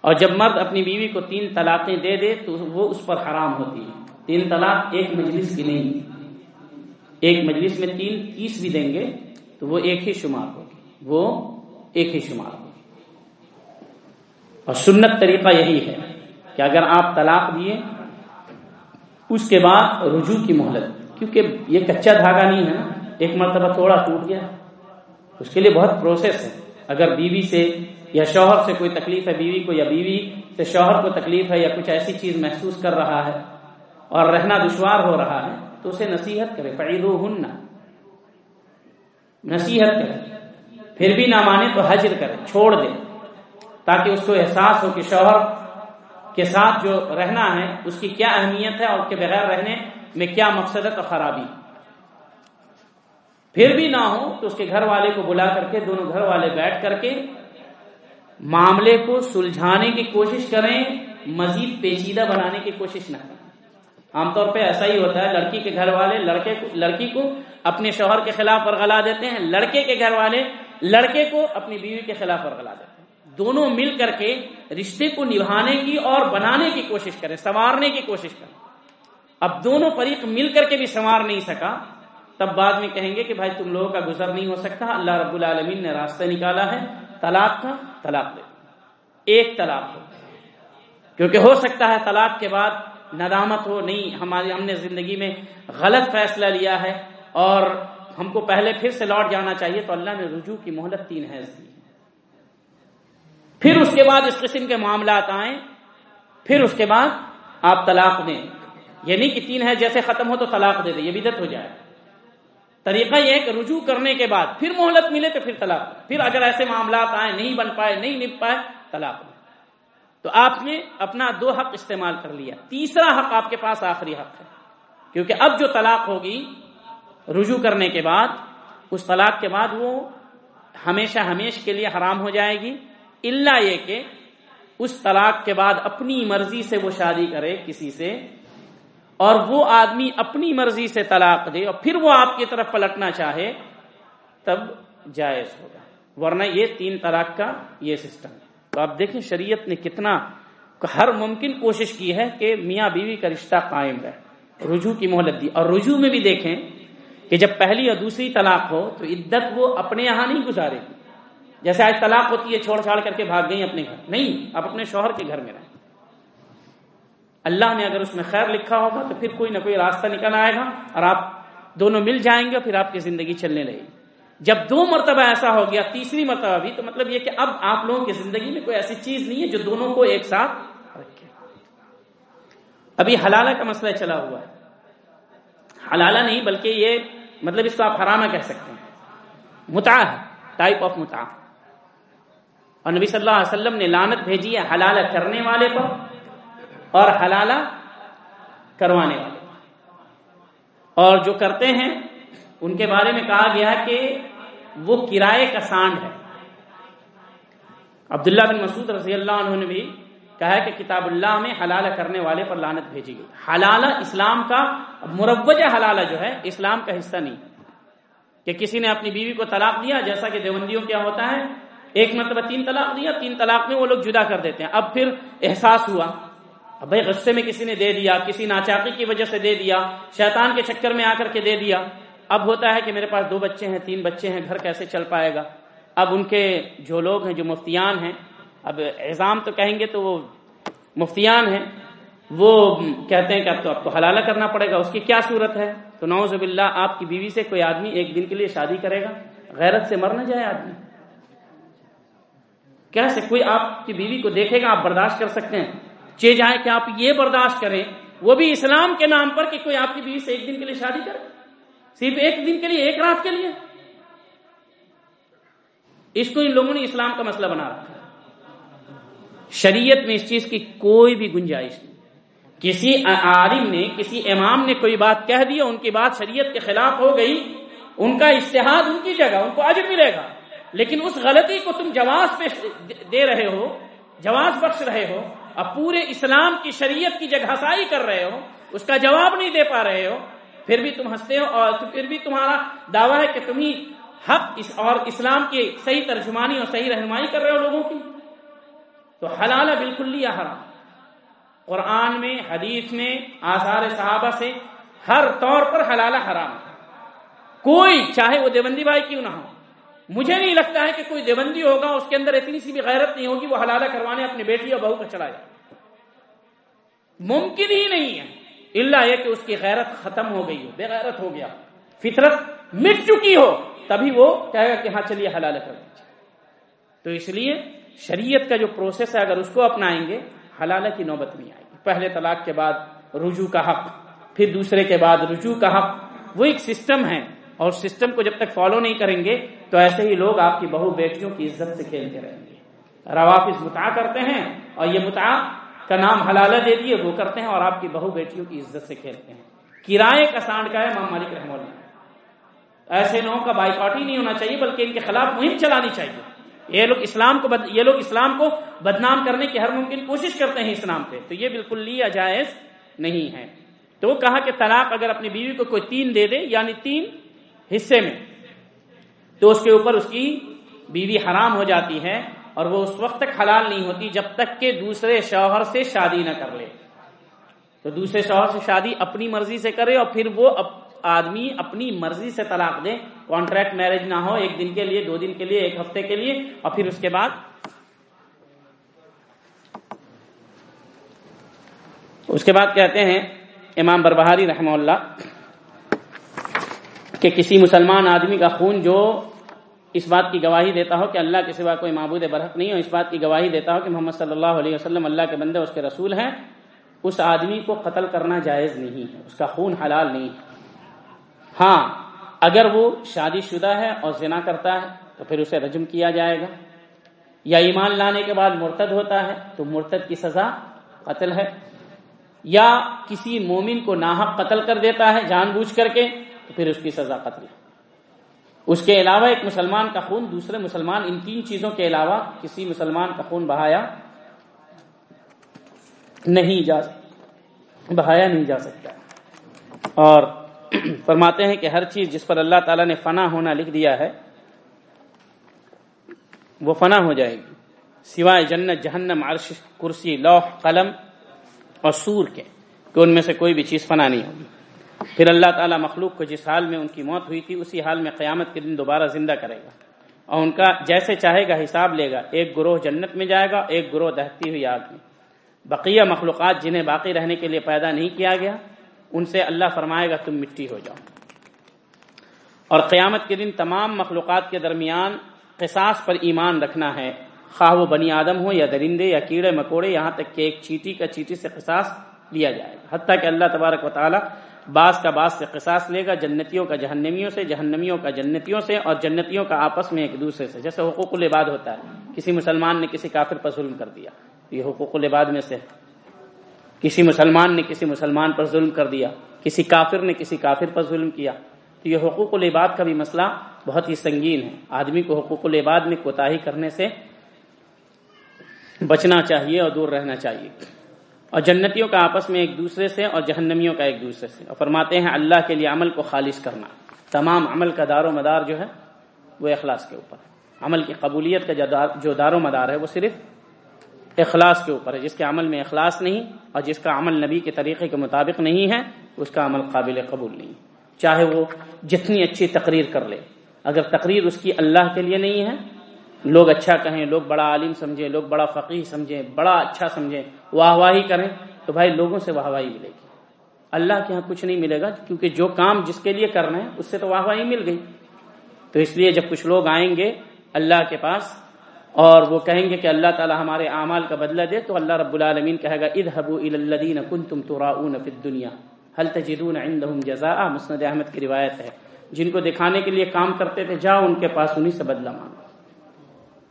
اور جب مرد اپنی بیوی کو تین طلاقیں دے دے، تو وہ اس پر حرام ہوتی ہے۔ تین طلاق ایک مجلس کی نہیں، ایک مجلس میں تین تیس بھی دیں گے، تو وہ ایک ہی شمار ہوگی۔ وہ ایک ہی شمار ہوگی۔ اور سنت طریقہ یہی ہے کہ اگر آپ طلاق دیے، اس کے بعد رجوع کی مہلت، کیونکہ یہ کچا دھاگا نہیں ہے نا۔ ایک مرتبہ تھوڑا ٹوٹ گیا۔ اس کے لیے بہت پروسیس ہے۔ اگر بیوی سے یا شوہر سے کوئی تکلیف ہے، بیوی کو یا بیوی سے شوہر کو تکلیف ہے یا کچھ ایسی چیز محسوس کر رہا ہے اور رہنا دشوار ہو رہا ہے، تو اسے نصیحت کرے فعیدو ہن نصیحت کرے۔ پھر بھی نہ مانے تو حجر کرے، چھوڑ دے۔ تاکہ اس کو احساس ہو کہ شوہر کے ساتھ جو رہنا ہے، اس کی کیا اہمیت ہے اور اس کے بغیر رہنے میں کیا مقصد ہے تو خرابی۔ پھر بھی نہ ہو تو اس کے گھر والے کو بلا کر کے دونوں گھر والے بیٹھ کر کے معاملے کو سلجھانے کی کوشش کریں، مزید پیچیدہ بنانے کی کوشش نہ کریں۔ عام طور پہ ایسا ہی ہوتا ہے، لڑکی کے گھر والے لڑکے کو، لڑکی کو اپنے شوہر کے خلاف ورغلا دیتے ہیں، لڑکے کے گھر والے لڑکے کو اپنی بیوی کے خلاف ورغلا دیتے ہیں۔ دونوں مل کر کے رشتے کو نبھانے کی اور بنانے کی کوشش کریں، سنوارنے کی کوشش کریں۔ اب دونوں فریق مل کر کے بھی سنوار نہیں سکا تب بعد میں کہیں گے کہ بھائی تم لوگوں کا گزر نہیں ہو سکتا، اللہ رب العالمین نے راستہ نکالا ہے، طلاق کا طلاق دے۔ ایک طلاق ہو۔ کیونکہ ہو سکتا ہے طلاق کے بعد ندامت ہو، نہیں، ہماری ہم نے زندگی میں غلط فیصلہ لیا ہے اور ہم کو پہلے پھر سے لوٹ جانا چاہیے، تو اللہ نے رجوع کی مہلت تین حیض دی۔ پھر اس کے بعد اس قسم کے معاملات آئیں، پھر اس کے بعد آپ طلاق دیں۔ یہ نہیں کہ تین ہے جیسے ختم ہو تو طلاق دے دیں، یہ بدت ہو جائے۔ طریقہ یہ ہے کہ رجوع کرنے کے بعد پھر مہلت ملے تو پھر طلاق، پھر اگر ایسے معاملات آئے نہیں بن پائے، نہیں نپ پائے، طلاق تو آپ نے اپنا دو حق استعمال کر لیا۔ تیسرا حق آپ کے پاس آخری حق ہے۔ کیونکہ اب جو طلاق ہوگی رجوع کرنے کے بعد، اس طلاق کے بعد وہ ہمیشہ ہمیش کے لیے حرام ہو جائے گی۔ اللہ یہ کہ اس طلاق کے بعد اپنی مرضی سے وہ شادی کرے، کسی سے اور وہ آدمی اپنی مرضی سے طلاق دے اور پھر وہ آپ کی طرف پلٹنا چاہے، تب جائز ہوگا۔ ورنہ یہ تین طلاق کا یہ سسٹم تو آپ دیکھیں شریعت نے کتنا ہر ممکن کوشش کی ہے کہ میاں بیوی کا رشتہ قائم رہے۔ رجوع کی مہلت دی۔ اور رجوع میں بھی دیکھیں کہ جب پہلی اور دوسری طلاق ہو تو عدت وہ اپنے یہاں نہیں گزارے گی۔ جیسے آج طلاق ہوتی ہے، چھوڑ چھاڑ کر کے بھاگ گئی اپنے گھر۔ نہیں، آپ اپنے شوہر کے گھر میں رہیں۔ اللہ نے اگر اس میں خیر لکھا ہوگا تو پھر کوئی نہ کوئی راستہ نکل آئے گا اور آپ دونوں مل جائیں گے پھر آپ کی زندگی چلنے لگے گی۔ جب دو مرتبہ ایسا ہو گیا، تیسری مرتبہ بھی، تو مطلب یہ کہ اب آپ لوگوں کی زندگی میں کوئی ایسی چیز نہیں ہے جو دونوں کو ایک ساتھ رکھے۔ ابھی حلالہ کا مسئلہ چلا ہوا ہے۔ حلالہ نہیں، بلکہ یہ مطلب اس کو آپ حرامہ کہہ سکتے ہیں۔ متا ہے ٹائپ آف متا اور نبی صلی اللہ علیہ وسلم نے لانت بھیجی ہے حلالہ کرنے والے پر۔ اور حلالہ کروانے والے۔ اور جو کرتے ہیں، ان کے بارے میں کہا گیا کہ وہ کرائے کا سانڈ ہے۔ عبداللہ بن مسعود رضی اللہ عنہ نے بھی کہا کہ کتاب اللہ میں حلالہ کرنے والے پر لانت بھیجی گئی۔ حلالہ اسلام کا مروجہ حلالہ جو ہے، اسلام کا حصہ نہیں۔ کہ کسی نے اپنی بیوی کو طلاق دیا، جیسا کہ دیوبندیوں کیا ہوتا ہے، ایک مرتبہ تین طلاق دیا، تین طلاق میں وہ لوگ جدا کر دیتے ہیں۔ اب پھر احساس ہوا اب بھائی غصے میں کسی نے دے دیا، کسی ناچاقی کی وجہ سے دے دیا، شیطان کے چکر میں آ کر کے دے دیا۔ اب ہوتا ہے کہ میرے پاس دو بچے ہیں، تین بچے ہیں، گھر کیسے چل پائے گا؟ اب ان کے جو لوگ ہیں، جو مفتیان ہیں، اب ایزام تو کہیں گے تو وہ مفتیان ہیں، وہ کہتے ہیں کہ اب تو آپ کو حلالہ کرنا پڑے گا۔ اس کی کیا صورت ہے؟ تو نوز باللہ، آپ کی بیوی سے کوئی آدمی ایک دن کے لیے شادی کرے گا؟ غیرت سے مر نہ جائے آدمی۔ کیسے؟ کوئی آپ کی بیوی کو دیکھے گا، آپ برداشت کر سکتے ہیں۔ چے جائے کہ آپ یہ برداشت کریں، وہ بھی اسلام کے نام پر کہ کوئی آپ کی بیوی سے ایک دن کے لیے شادی کرے۔ صرف ایک دن کے لیے، ایک رات کے لیے۔ اس کو ان لوگوں نے اسلام کا مسئلہ بنا رکھا۔ شریعت میں اس چیز کی کوئی بھی گنجائش نہیں۔ کسی عالم نے، کسی امام نے کوئی بات کہہ دی، ان کی بات شریعت کے خلاف ہو گئی۔ ان کا اشتہاد ان کی جگہ، ان کو اجر ملے گا۔ لیکن اس غلطی کو تم جواز پہ دے رہے ہو، جواز بخش رہے ہو۔ اب پورے اسلام کی شریعت کی جگہ سائی کر رہے ہو، اس کا جواب نہیں دے پا رہے ہو، پھر بھی تم ہنستے ہو اور پھر بھی تمہارا دعویٰ ہے کہ تم ہی حق اور اسلام کی صحیح ترجمانی اور صحیح رہنمائی کر رہے ہو لوگوں کی۔ تو حلال بالکل لیا حرام۔ قرآن میں، حدیث میں، آثار صحابہ سے ہر طور پر حلال حرام۔ کوئی، چاہے وہ دیوبندی بھائی کیوں نہ ہو۔ مجھے نہیں لگتا ہے کہ کوئی دیوبندی ہوگا، اس کے اندر اتنی سی بھی غیرت نہیں ہوگی، وہ حلالہ کروانے اپنی بیٹی اور بہو کو چلا جائے ممکن ہی نہیں ہے۔ اللہ یہ کہ اس کی غیرت ختم ہو گئی ہو، بے غیرت ہو گیا۔ فطرت مٹ چکی ہو، تبھی وہ کہے گا کہ ہاں چلیے حلال کر دیجیے تو اس لیے شریعت کا جو پروسیس ہے، اگر اس کو اپنائیں گے، حلالہ کی نوبت نہیں آئے گی۔ پہلے طلاق کے بعد رجوع کا حق، پھر دوسرے کے بعد رجوع کا حق، وہ ایک سسٹم ہے۔ اور سسٹم کو جب تک فالو نہیں کریں گے تو ایسے ہی لوگ آپ کی بہو بیٹیوں کی عزت سے کھیلتے رہیں گے۔ روافظ متا کرتے ہیں اور یہ متا کا نام حلالہ دے دیے، وہ کرتے ہیں اور آپ کی بہو بیٹیوں کی عزت سے کھیلتے ہیں۔ کرائے کا سانڈ کا ہے امام مالک رحم اللہ۔ ایسے لوگوں کا بائیکاٹ ہی نہیں ہونا چاہیے، بلکہ ان کے خلاف مہم چلانی چاہیے۔ یہ لوگ اسلام کو بد... یہ لوگ اسلام کو بدنام کرنے کی ہر ممکن کوشش کرتے ہیں اسلام پہ۔ تو یہ بالکل لیا جائز نہیں ہے۔ تو وہ کہا کہ طلاق اگر اپنی بیوی کو کوئی تین دے دے یعنی تین حصے میں تو اس کے اوپر اس کی بیوی حرام ہو جاتی ہے اور وہ اس وقت تک حلال نہیں ہوتی جب تک کہ دوسرے شوہر سے شادی نہ کر لے۔ تو دوسرے شوہر سے شادی اپنی مرضی سے کرے اور پھر وہ آدمی اپنی مرضی سے طلاق دے۔ کانٹریکٹ میرج نہ ہو، ایک دن کے لیے، دو دن کے لیے، ایک ہفتے کے لیے اور پھر اس کے بعد اس کے بعد کہتے ہیں امام بربہاری رحمہ اللہ۔ کہ کسی مسلمان آدمی کا خون جو اس بات کی گواہی دیتا ہو کہ اللہ کے سوا کوئی معبود برحق نہیں ہو اس بات کی گواہی دیتا ہو کہ محمد صلی اللہ علیہ وسلم اللہ کے بندے اس کے رسول ہیں، اس آدمی کو قتل کرنا جائز نہیں ہے، اس کا خون حلال نہیں ہے۔ ہاں اگر وہ شادی شدہ ہے اور زنا کرتا ہے تو پھر اسے رجم کیا جائے گا۔ یا ایمان لانے کے بعد مرتد ہوتا ہے تو مرتد کی سزا قتل ہے۔ یا کسی مومن کو ناحق قتل کر دیتا ہے جان بوجھ کر کے تو پھر اس کی سزا قتل ہے۔ اس کے علاوہ ایک مسلمان کا خون، دوسرے مسلمان، ان تین چیزوں کے علاوہ کسی مسلمان کا خون بہایا نہیں جا بہایا نہیں جا سکتا۔ اور فرماتے ہیں کہ ہر چیز جس پر اللہ تعالیٰ نے فنا ہونا لکھ دیا ہے، وہ فنا ہو جائے گی۔ سوائے جنت، جہنم، عرش، کرسی، لوح، قلم اور سور کے، کہ ان میں سے کوئی بھی چیز فنا نہیں ہوگی۔ پھر اللہ تعالیٰ مخلوق کو جس حال میں ان کی موت ہوئی تھی، اسی حال میں قیامت کے دن دوبارہ زندہ کرے گا۔ اور ان کا جیسے چاہے گا حساب لے گا۔ ایک گروہ جنت میں جائے گا، ایک گروہ دہتی ہوئی آگ میں۔ بقیہ مخلوقات جنہیں باقی رہنے کے لیے پیدا نہیں کیا گیا، ان سے اللہ فرمائے گا، تم مٹی ہو جاؤ۔ اور قیامت کے دن تمام مخلوقات کے درمیان قصاص پر ایمان رکھنا ہے۔ خواہ وہ بنی آدم ہو یا درندے یا کیڑے مکوڑے، یہاں تک کہ ایک چیٹی کا چیٹی سے قصاص لیا جائے گا۔ حتیٰ کہ اللہ تبارک و تعالی بعض کا بعض سے قصاص لے گا، جنتیوں کا جہنمیوں سے، جہنمیوں کا جنتیوں سے، اور جنتیوں کا آپس میں ایک دوسرے سے۔ جیسے حقوق العباد ہوتا ہے، کسی مسلمان نے کسی کافر پر ظلم کر دیا، یہ حقوق العباد میں سے۔ کسی مسلمان نے کسی مسلمان پر ظلم کر دیا، کسی کافر نے کسی کافر پر ظلم کیا، تو یہ حقوق العباد کا بھی مسئلہ بہت ہی سنگین ہے۔ آدمی کو حقوق العباد میں کوتاہی کرنے سے بچنا چاہیے اور دور رہنا چاہیے۔ اور جنتیوں کا آپس میں ایک دوسرے سے اور جہنمیوں کا ایک دوسرے سے۔ اور فرماتے ہیں، اللہ کے لیے عمل کو خالص کرنا۔ تمام عمل کا دار و مدار جو ہے، وہ اخلاص کے اوپر عمل کی قبولیت کا جو دار و مدار ہے، وہ صرف اخلاص کے اوپر ہے۔ جس کے عمل میں اخلاص نہیں اور جس کا عمل نبی کے طریقے کے مطابق نہیں ہے، اس کا عمل قابل قبول نہیں چاہے وہ جتنی اچھی تقریر کر لے۔ اگر تقریر اس کی اللہ کے لیے نہیں ہے لوگ اچھا کہیں، لوگ بڑا عالم سمجھیں، لوگ بڑا فقیر سمجھیں، بڑا اچھا سمجھیں واہ واہی کریں، تو بھائی لوگوں سے واہ واہی ملے گی۔ اللہ کے یہاں کچھ نہیں ملے گا کیونکہ جو کام جس کے لیے کرنا ہے اس سے تو واہ واہی مل گئی۔ تو اس لیے جب کچھ لوگ آئیں گے اللہ کے پاس اور وہ کہیں گے کہ اللہ تعالی ہمارے اعمال کا بدلہ دے، تو اللہ رب العالمین کہے گا، اذهبوا الى الذين كنتم تراؤون في الدنيا، هل تجدون عندهم جزاء؟ مسند احمد کی روایت ہے۔ جن کو دکھانے کے لیے کام کرتے تھے، جاؤ ان کے پاس انہی سے بدلہ مانگو۔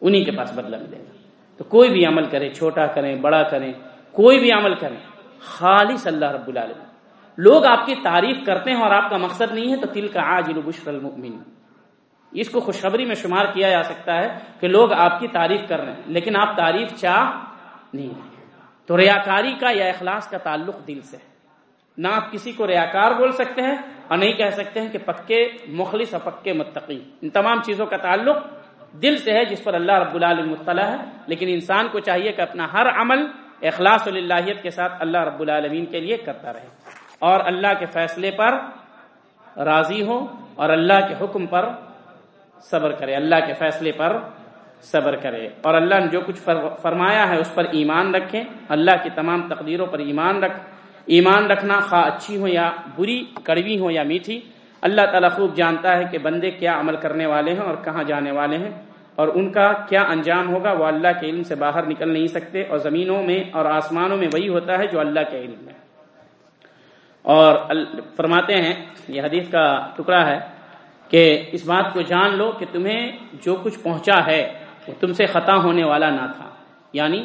انہی کے پاس بدلہ ملے گا۔ تو کوئی بھی عمل کرے، چھوٹا کریں، بڑا کریں، کوئی بھی عمل کریں، خالص اللہ رب العالمین۔ لوگ آپ کی تعریف کرتے ہیں اور آپ کا مقصد نہیں ہے تو تل کا آج بشر المؤمن اس کو خوشخبری میں شمار کیا جا سکتا ہے کہ لوگ آپ کی تعریف کر رہے ہیں، لیکن آپ تعریف چاہ نہیں تو ریاکاری کا یا اخلاص کا تعلق دل سے نہ آپ کسی کو ریاکار بول سکتے ہیں اور نہیں کہہ سکتے ہیں کہ پکے مخلص اور پکے متقی۔ ان تمام چیزوں کا تعلق دل سے ہے جس پر اللہ رب العالم مطلع ہے، لیکن انسان کو چاہیے کہ اپنا ہر عمل اخلاص اللہیت کے ساتھ اللہ رب العالمین کے لیے کرتا رہے۔ اور اللہ کے فیصلے پر راضی ہو اور اللہ کے حکم پر صبر کرے۔ اللہ کے فیصلے پر صبر کرے۔ اور اللہ نے جو کچھ فرمایا ہے، اس پر ایمان رکھے۔ اللہ کی تمام تقدیروں پر ایمان رکھ۔ ایمان رکھنا خواہ اچھی ہو یا بری، کڑوی ہو یا میٹھی اللہ تعالیٰ خوب جانتا ہے کہ بندے کیا عمل کرنے والے ہیں اور کہاں جانے والے ہیں اور ان کا کیا انجام ہوگا وہ اللہ کے علم سے باہر نکل نہیں سکتے اور زمینوں میں اور آسمانوں میں وہی ہوتا ہے جو اللہ کے علم میں اور فرماتے ہیں، یہ حدیث کا ٹکڑا ہے کہ اس بات کو جان لو کہ تمہیں جو کچھ پہنچا ہے وہ تم سے خطا ہونے والا نہ تھا یعنی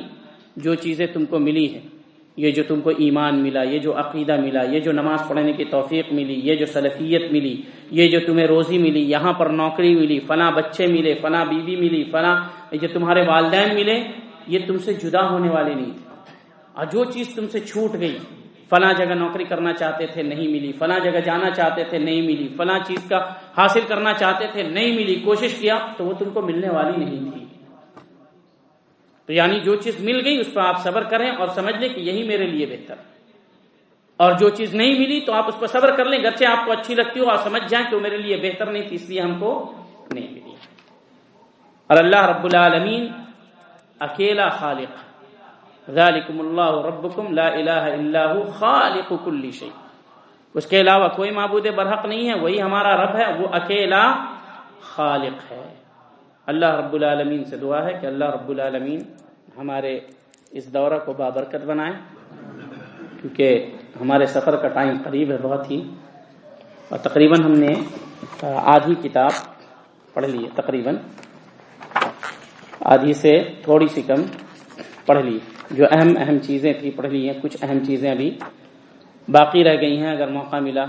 جو چیزیں تم کو ملی ہیں۔ یہ جو تم کو ایمان ملا، یہ جو عقیدہ ملا، یہ جو نماز پڑھنے کی توفیق ملی، یہ جو سلفیت ملی، یہ جو تمہیں روزی ملی، یہاں پر نوکری ملی، فلاں بچے ملے، فلاں بیوی ملی، فلاں جو تمہارے والدین ملے، یہ تم سے جدا ہونے والے نہیں۔ تھے اور جو چیز تم سے چھوٹ گئی، فلاں جگہ نوکری کرنا چاہتے تھے، نہیں ملی، فلاں جگہ جانا چاہتے تھے، نہیں ملی، فلاں چیز کا حاصل کرنا چاہتے تھے، نہیں ملی، کوشش کیا، تو وہ تم کو ملنے والی نہیں تھی۔ تو یعنی جو چیز مل گئی اس پر آپ صبر کریں اور سمجھ لیں کہ یہی میرے لیے بہتر اور جو چیز نہیں ملی تو آپ اس پر صبر کر لیں، گرچہ آپ کو اچھی لگتی ہو اور سمجھ جائیں کہ وہ میرے لیے بہتر نہیں تھی، اس لیے ہم کو نہیں ملی۔ اور اللہ رب العالمین اکیلا خالق۔ ذالکم اللہ ربکم لا الہ الا خالق کل شیء۔ اس کے علاوہ کوئی معبود برحق نہیں ہے، وہی ہمارا رب ہے، وہ اکیلا خالق ہے۔ اللہ رب العالمین سے دعا ہے کہ اللہ رب العالمین ہمارے اس دورہ کو بابرکت بنائے کیونکہ ہمارے سفر کا ٹائم قریب ہے بہت ہی۔ اور تقریباً ہم نے آدھی کتاب پڑھ لی ہے، تقریباً۔ آدھی سے تھوڑی سی کم پڑھ لی۔ جو اہم اہم چیزیں تھی پڑھ لی ہیں، کچھ اہم چیزیں ابھی باقی رہ گئی ہیں۔ اگر موقع ملا،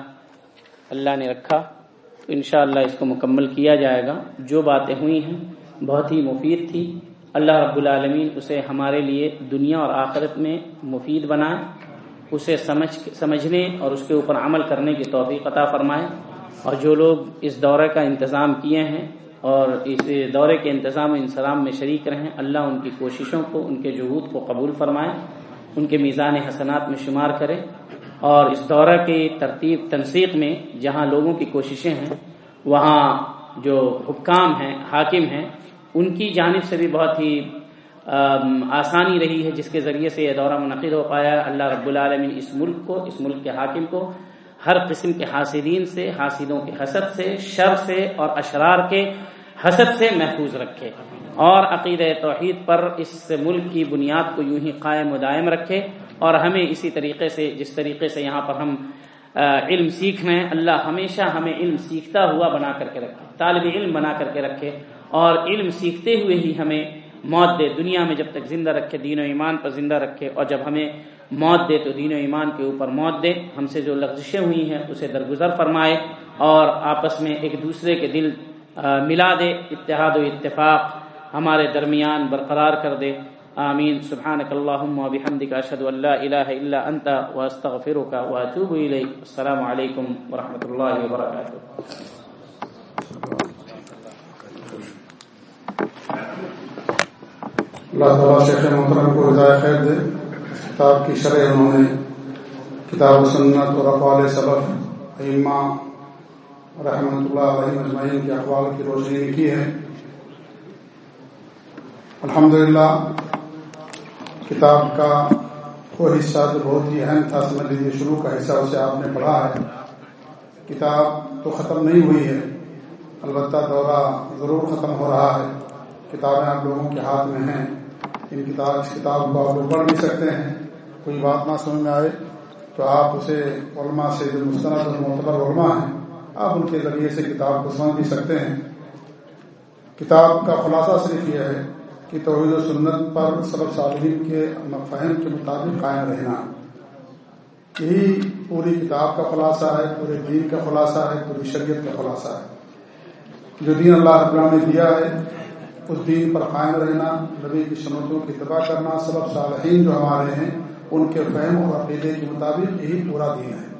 اللہ نے رکھا، تو انشاءاللہ اس کو مکمل کیا جائے گا۔ جو باتیں ہوئی ہیں، بہت ہی مفید تھی اللہ رب العالمین اسے ہمارے لیے دنیا اور آخرت میں مفید بنائے، اسے سمجھ سمجھنے اور اس کے اوپر عمل کرنے کی توفیق عطا فرمائے۔ اور جو لوگ اس دورے کا انتظام کیے ہیں اور اس دورے کے انتظام و انسلام میں شریک رہیں، اللہ ان کی کوششوں کو، ان کے جہود کو قبول فرمائے، ان کے میزان حسنات میں شمار کرے۔ اور اس دورہ کی ترتیب، تنسیق میں جہاں لوگوں کی کوششیں ہیں، وہاں جو حکام ہیں، حاکم ہیں ان کی جانب سے بھی بہت ہی آسانی رہی ہے، جس کے ذریعے سے یہ دورہ منعقد ہو پایا۔ اللہ رب العالمین اس ملک کو، اس ملک کے حاکم کو، ہر قسم کے حاصلین سے حاصلوں کے حسد سے، شر سے اور اشرار کے حسد سے محفوظ رکھے۔ اور عقید توحید پر اس ملک کی بنیاد کو یوں ہی قائم و دائم رکھے۔ اور ہمیں اسی طریقے سے، جس طریقے سے یہاں پر ہم علم سیکھ رہے ہیں اللہ ہمیشہ ہمیں علم سیکھتا ہوا بنا کر کے رکھے، طالب علم بنا کر کے رکھے۔ اور علم سیکھتے ہوئے ہی ہمیں موت دے۔ دنیا میں جب تک زندہ رکھے، دین و ایمان پر زندہ رکھے اور جب ہمیں موت دے تو دین و ایمان کے اوپر موت دے۔ ہم سے جو لغزشیں ہوئی ہیں، اسے درگزر فرمائے اور آپس میں ایک دوسرے کے دل ملا دے۔ اتحاد و اتفاق ہمارے درمیان برقرار کر دے۔ آمین۔ سبحانك اللهم وبحمدك اشهد ان لا اله الا انت واستغفرك واتوب اليك السلام عليكم ورحمه الله وبركاته اللہ تعالیٰ شیخ محترم کو ہدایت خیر دے۔ کتاب کی شرح انہوں نے کتاب و سنت اور اقوال سبق ایما رحمۃ اللہ علیہ مجمعین کے اقوال کی روشنی کی ہے۔ الحمدللہ، کتاب کا وہ حصہ جو بہت ہی اہم تھا، سمجھ لیجیے شروع کا حصہ اسے آپ نے پڑھا ہے۔ کتاب تو ختم نہیں ہوئی ہے، البتہ دورہ ضرور ختم ہو رہا ہے۔ کتابیں آپ لوگوں کے ہاتھ میں ہیں۔ ان کتاب، اس کتاب کو آپ لوگ پڑھ بھی سکتے ہیں۔ کوئی بات نہ سمجھ میں آئے تو آپ اسے علماء سے جو مستند اور معتبر علماء ہیں، آپ ان کے ذریعے سے کتاب کو سمجھ بھی سکتے ہیں۔ کتاب کا خلاصہ صرف یہ ہے کہ توحید و سنت پر سبق صالحین کے مفہم کے مطابق قائم رہنا۔ یہی پوری کتاب کا خلاصہ ہے، پورے دین کا خلاصہ ہے، پوری شریعت کا خلاصہ ہے۔ جو دین اللہ رب نے دیا ہے اس دین پر قائم رہنا، نبی کی سنتوں کی اتباع کرنا، سبب صالحین جو ہمارے ہیں، ان کے فہم اور عقیدے کے مطابق یہی پورا دین ہے۔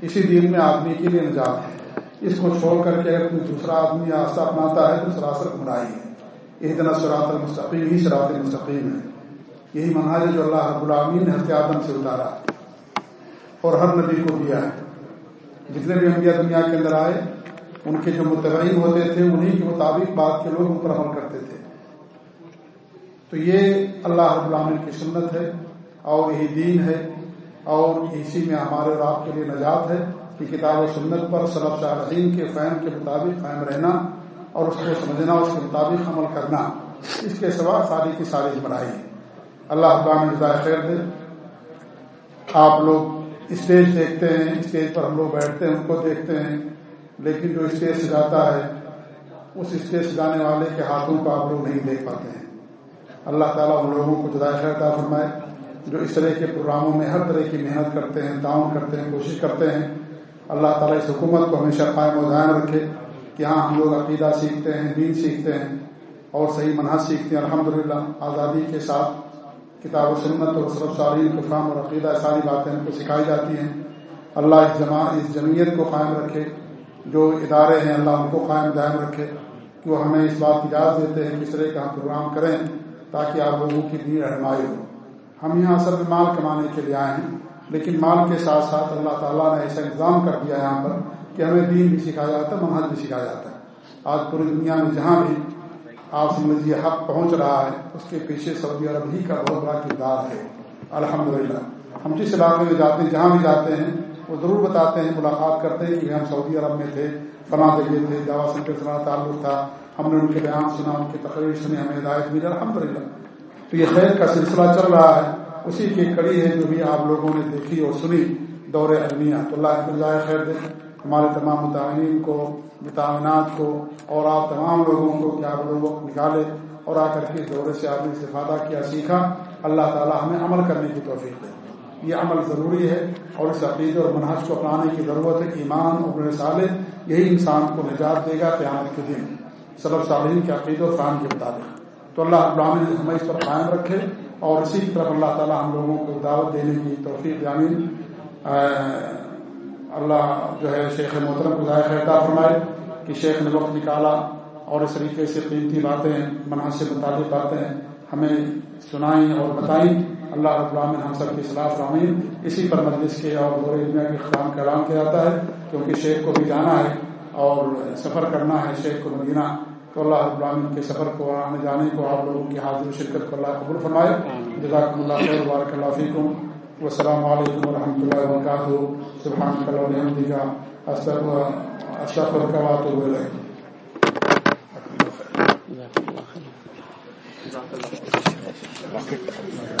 اسی دین میں آدمی کے لیے نجات ہے۔ اس کو چھوڑ کر کے اگر کوئی دوسرا آدمی آستہ اپناتا ہے، تو سراسر گمراہی ہے۔ یہی طرح سرات المستقیم ہی سرات مستقیم ہے۔ یہی مناظ جو اللہ رب العالمین نے حت آدم سے اتارا۔ اور ہر نبی کو دیا ہے۔ جتنے بھی انبیاء دنیا کے اندر آئے، ان کے جو متبعین ہوتے تھے انہیں کے مطابق بات کے لوگ ان پر عمل کرتے تو یہ اللہ رب العالمین کی سنت ہے اور یہی دین ہے اور اسی میں ہمارے اور آپ کے لیے نجات ہے کہ کتاب و سنت پر صلب صارحین کے فہم کے مطابق قائم رہنا اور اس کو سمجھنا اس کے مطابق عمل کرنا۔ اس کے سوا ساری کی ساری بنائی اللہ ابام خیر دے۔ آپ لوگ اسٹیج دیکھتے ہیں، اسٹیج پر ہم لوگ بیٹھتے ہیں، ان کو دیکھتے ہیں۔ لیکن جو اسٹیج سے جاتا ہے، اس اسٹیج سے جانے والے کے ہاتھوں کو آپ لوگ نہیں دیکھ پاتے ہیں۔ اللہ تعالیٰ ان لوگوں کو جدائے خیر فرمائے، جو اس طرح کے پروگراموں میں ہر طرح کی محنت کرتے ہیں تعاون کرتے ہیں، کوشش کرتے ہیں، اللہ تعالیٰ اس حکومت کو ہمیشہ قائم و دائم رکھے کہ ہاں ہم لوگ عقیدہ سیکھتے ہیں، دین سیکھتے ہیں اور صحیح منحص سیکھتے ہیں۔ الحمدللہ، آزادی کے ساتھ کتاب و سنت اور صرف سارین کفام اور عقیدہ ساری باتیں ان کو سکھائی جاتی ہیں۔ اللہ اس جماع، اس جمعیت کو قائم رکھے، جو ادارے ہیں، اللہ ان کو قائم دائم رکھے کہ وہ ہمیں اس بات کی اجازت دیتے ہیں کس طرح کا ہم پروگرام کریں۔ تاکہ آپ لوگوں کی دین رہنمائی ہو۔ ہم یہاں اصل میں مال کمانے کے لیے آئے ہیں، لیکن مال کے ساتھ ساتھ اللہ تعالیٰ نے ایسا انتظام کر دیا یہاں پر کہ ہمیں دین بھی سکھایا جاتا ہے، منہج بھی سکھایا جاتا ہے۔ آج پوری دنیا میں جہاں بھی آپ سمجھیے حق پہنچ رہا ہے، اس کے پیچھے سعودی عرب ہی کا بہت بڑا کردار ہے۔ الحمدللہ۔ ہم جس علاقے میں جاتے ہیں، جہاں بھی جاتے ہیں، وہ ضرور بتاتے ہیں، ملاقات کرتے ہیں کہ ہم سعودی عرب میں تھے فلاں جگہ تھے، جاوا سینٹر سے تعلق تھا۔ ہم نے ان کے بیان سنا، ان کی تقریر سنی، ہمیں ہدایت ملی الحمد للہ تو یہ خیر کا سلسلہ چل رہا ہے، اسی کی کڑی ہے جو بھی آپ لوگوں نے دیکھی اور سنی، دور المیہ تو اللہ کے خیر دے۔ ہمارے تمام متعین کو متعینات کو اور آپ تمام لوگوں کو کہ آپ لوگ نکالے اور آ کر کے دورے سے آپ نے استفادہ کیا، سیکھا۔ اللہ تعالیٰ ہمیں عمل کرنے کی توفیق دے۔ یہ عمل ضروری ہے اور اس عقیدے اور منحص کو اپنانے کی ضرورت ہے۔ ایمان اور رسالے یہی انسان کو نجات دے گا قیامت کے دن۔ صلب صالحین کے عقید و فران کے مطابق۔ تو اللہ ابراہین ہمیں اس پر قائم رکھے اور اسی طرف اللہ تعالیٰ ہم لوگوں کو دعوت دینے کی توفیق یامین اللہ جو ہے شیخ محترم کو ظاہر خیرتا فرمائے کہ شیخ نے وقت نکالا اور اس طریقے سے قیمتی باتیں، منحص سے متعلق باتیں ہمیں سنائیں اور بتائیں۔ اللہ رب العالمین ہم سب کی صلاح فرامین اسی پر مجلس کے اور دور دنیا کے خام کا اعلان کیا جاتا ہے۔ کیونکہ شیخ کو بھی جانا ہے اور سفر کرنا ہے، شیخ کو مدینہ تو اللہ رب العالمین کے سفر کو آنے جانے کو آپ لوگوں کی حاضر شرکت کو اللہ قبول فرمائے۔ جزاک اللہ خیر وبارک اللہ فیکم۔ والسلام علیکم ورحمۃ اللہ وبرکاتہ۔ سبحان اللہ الحمد کا استغفر کا بات ہو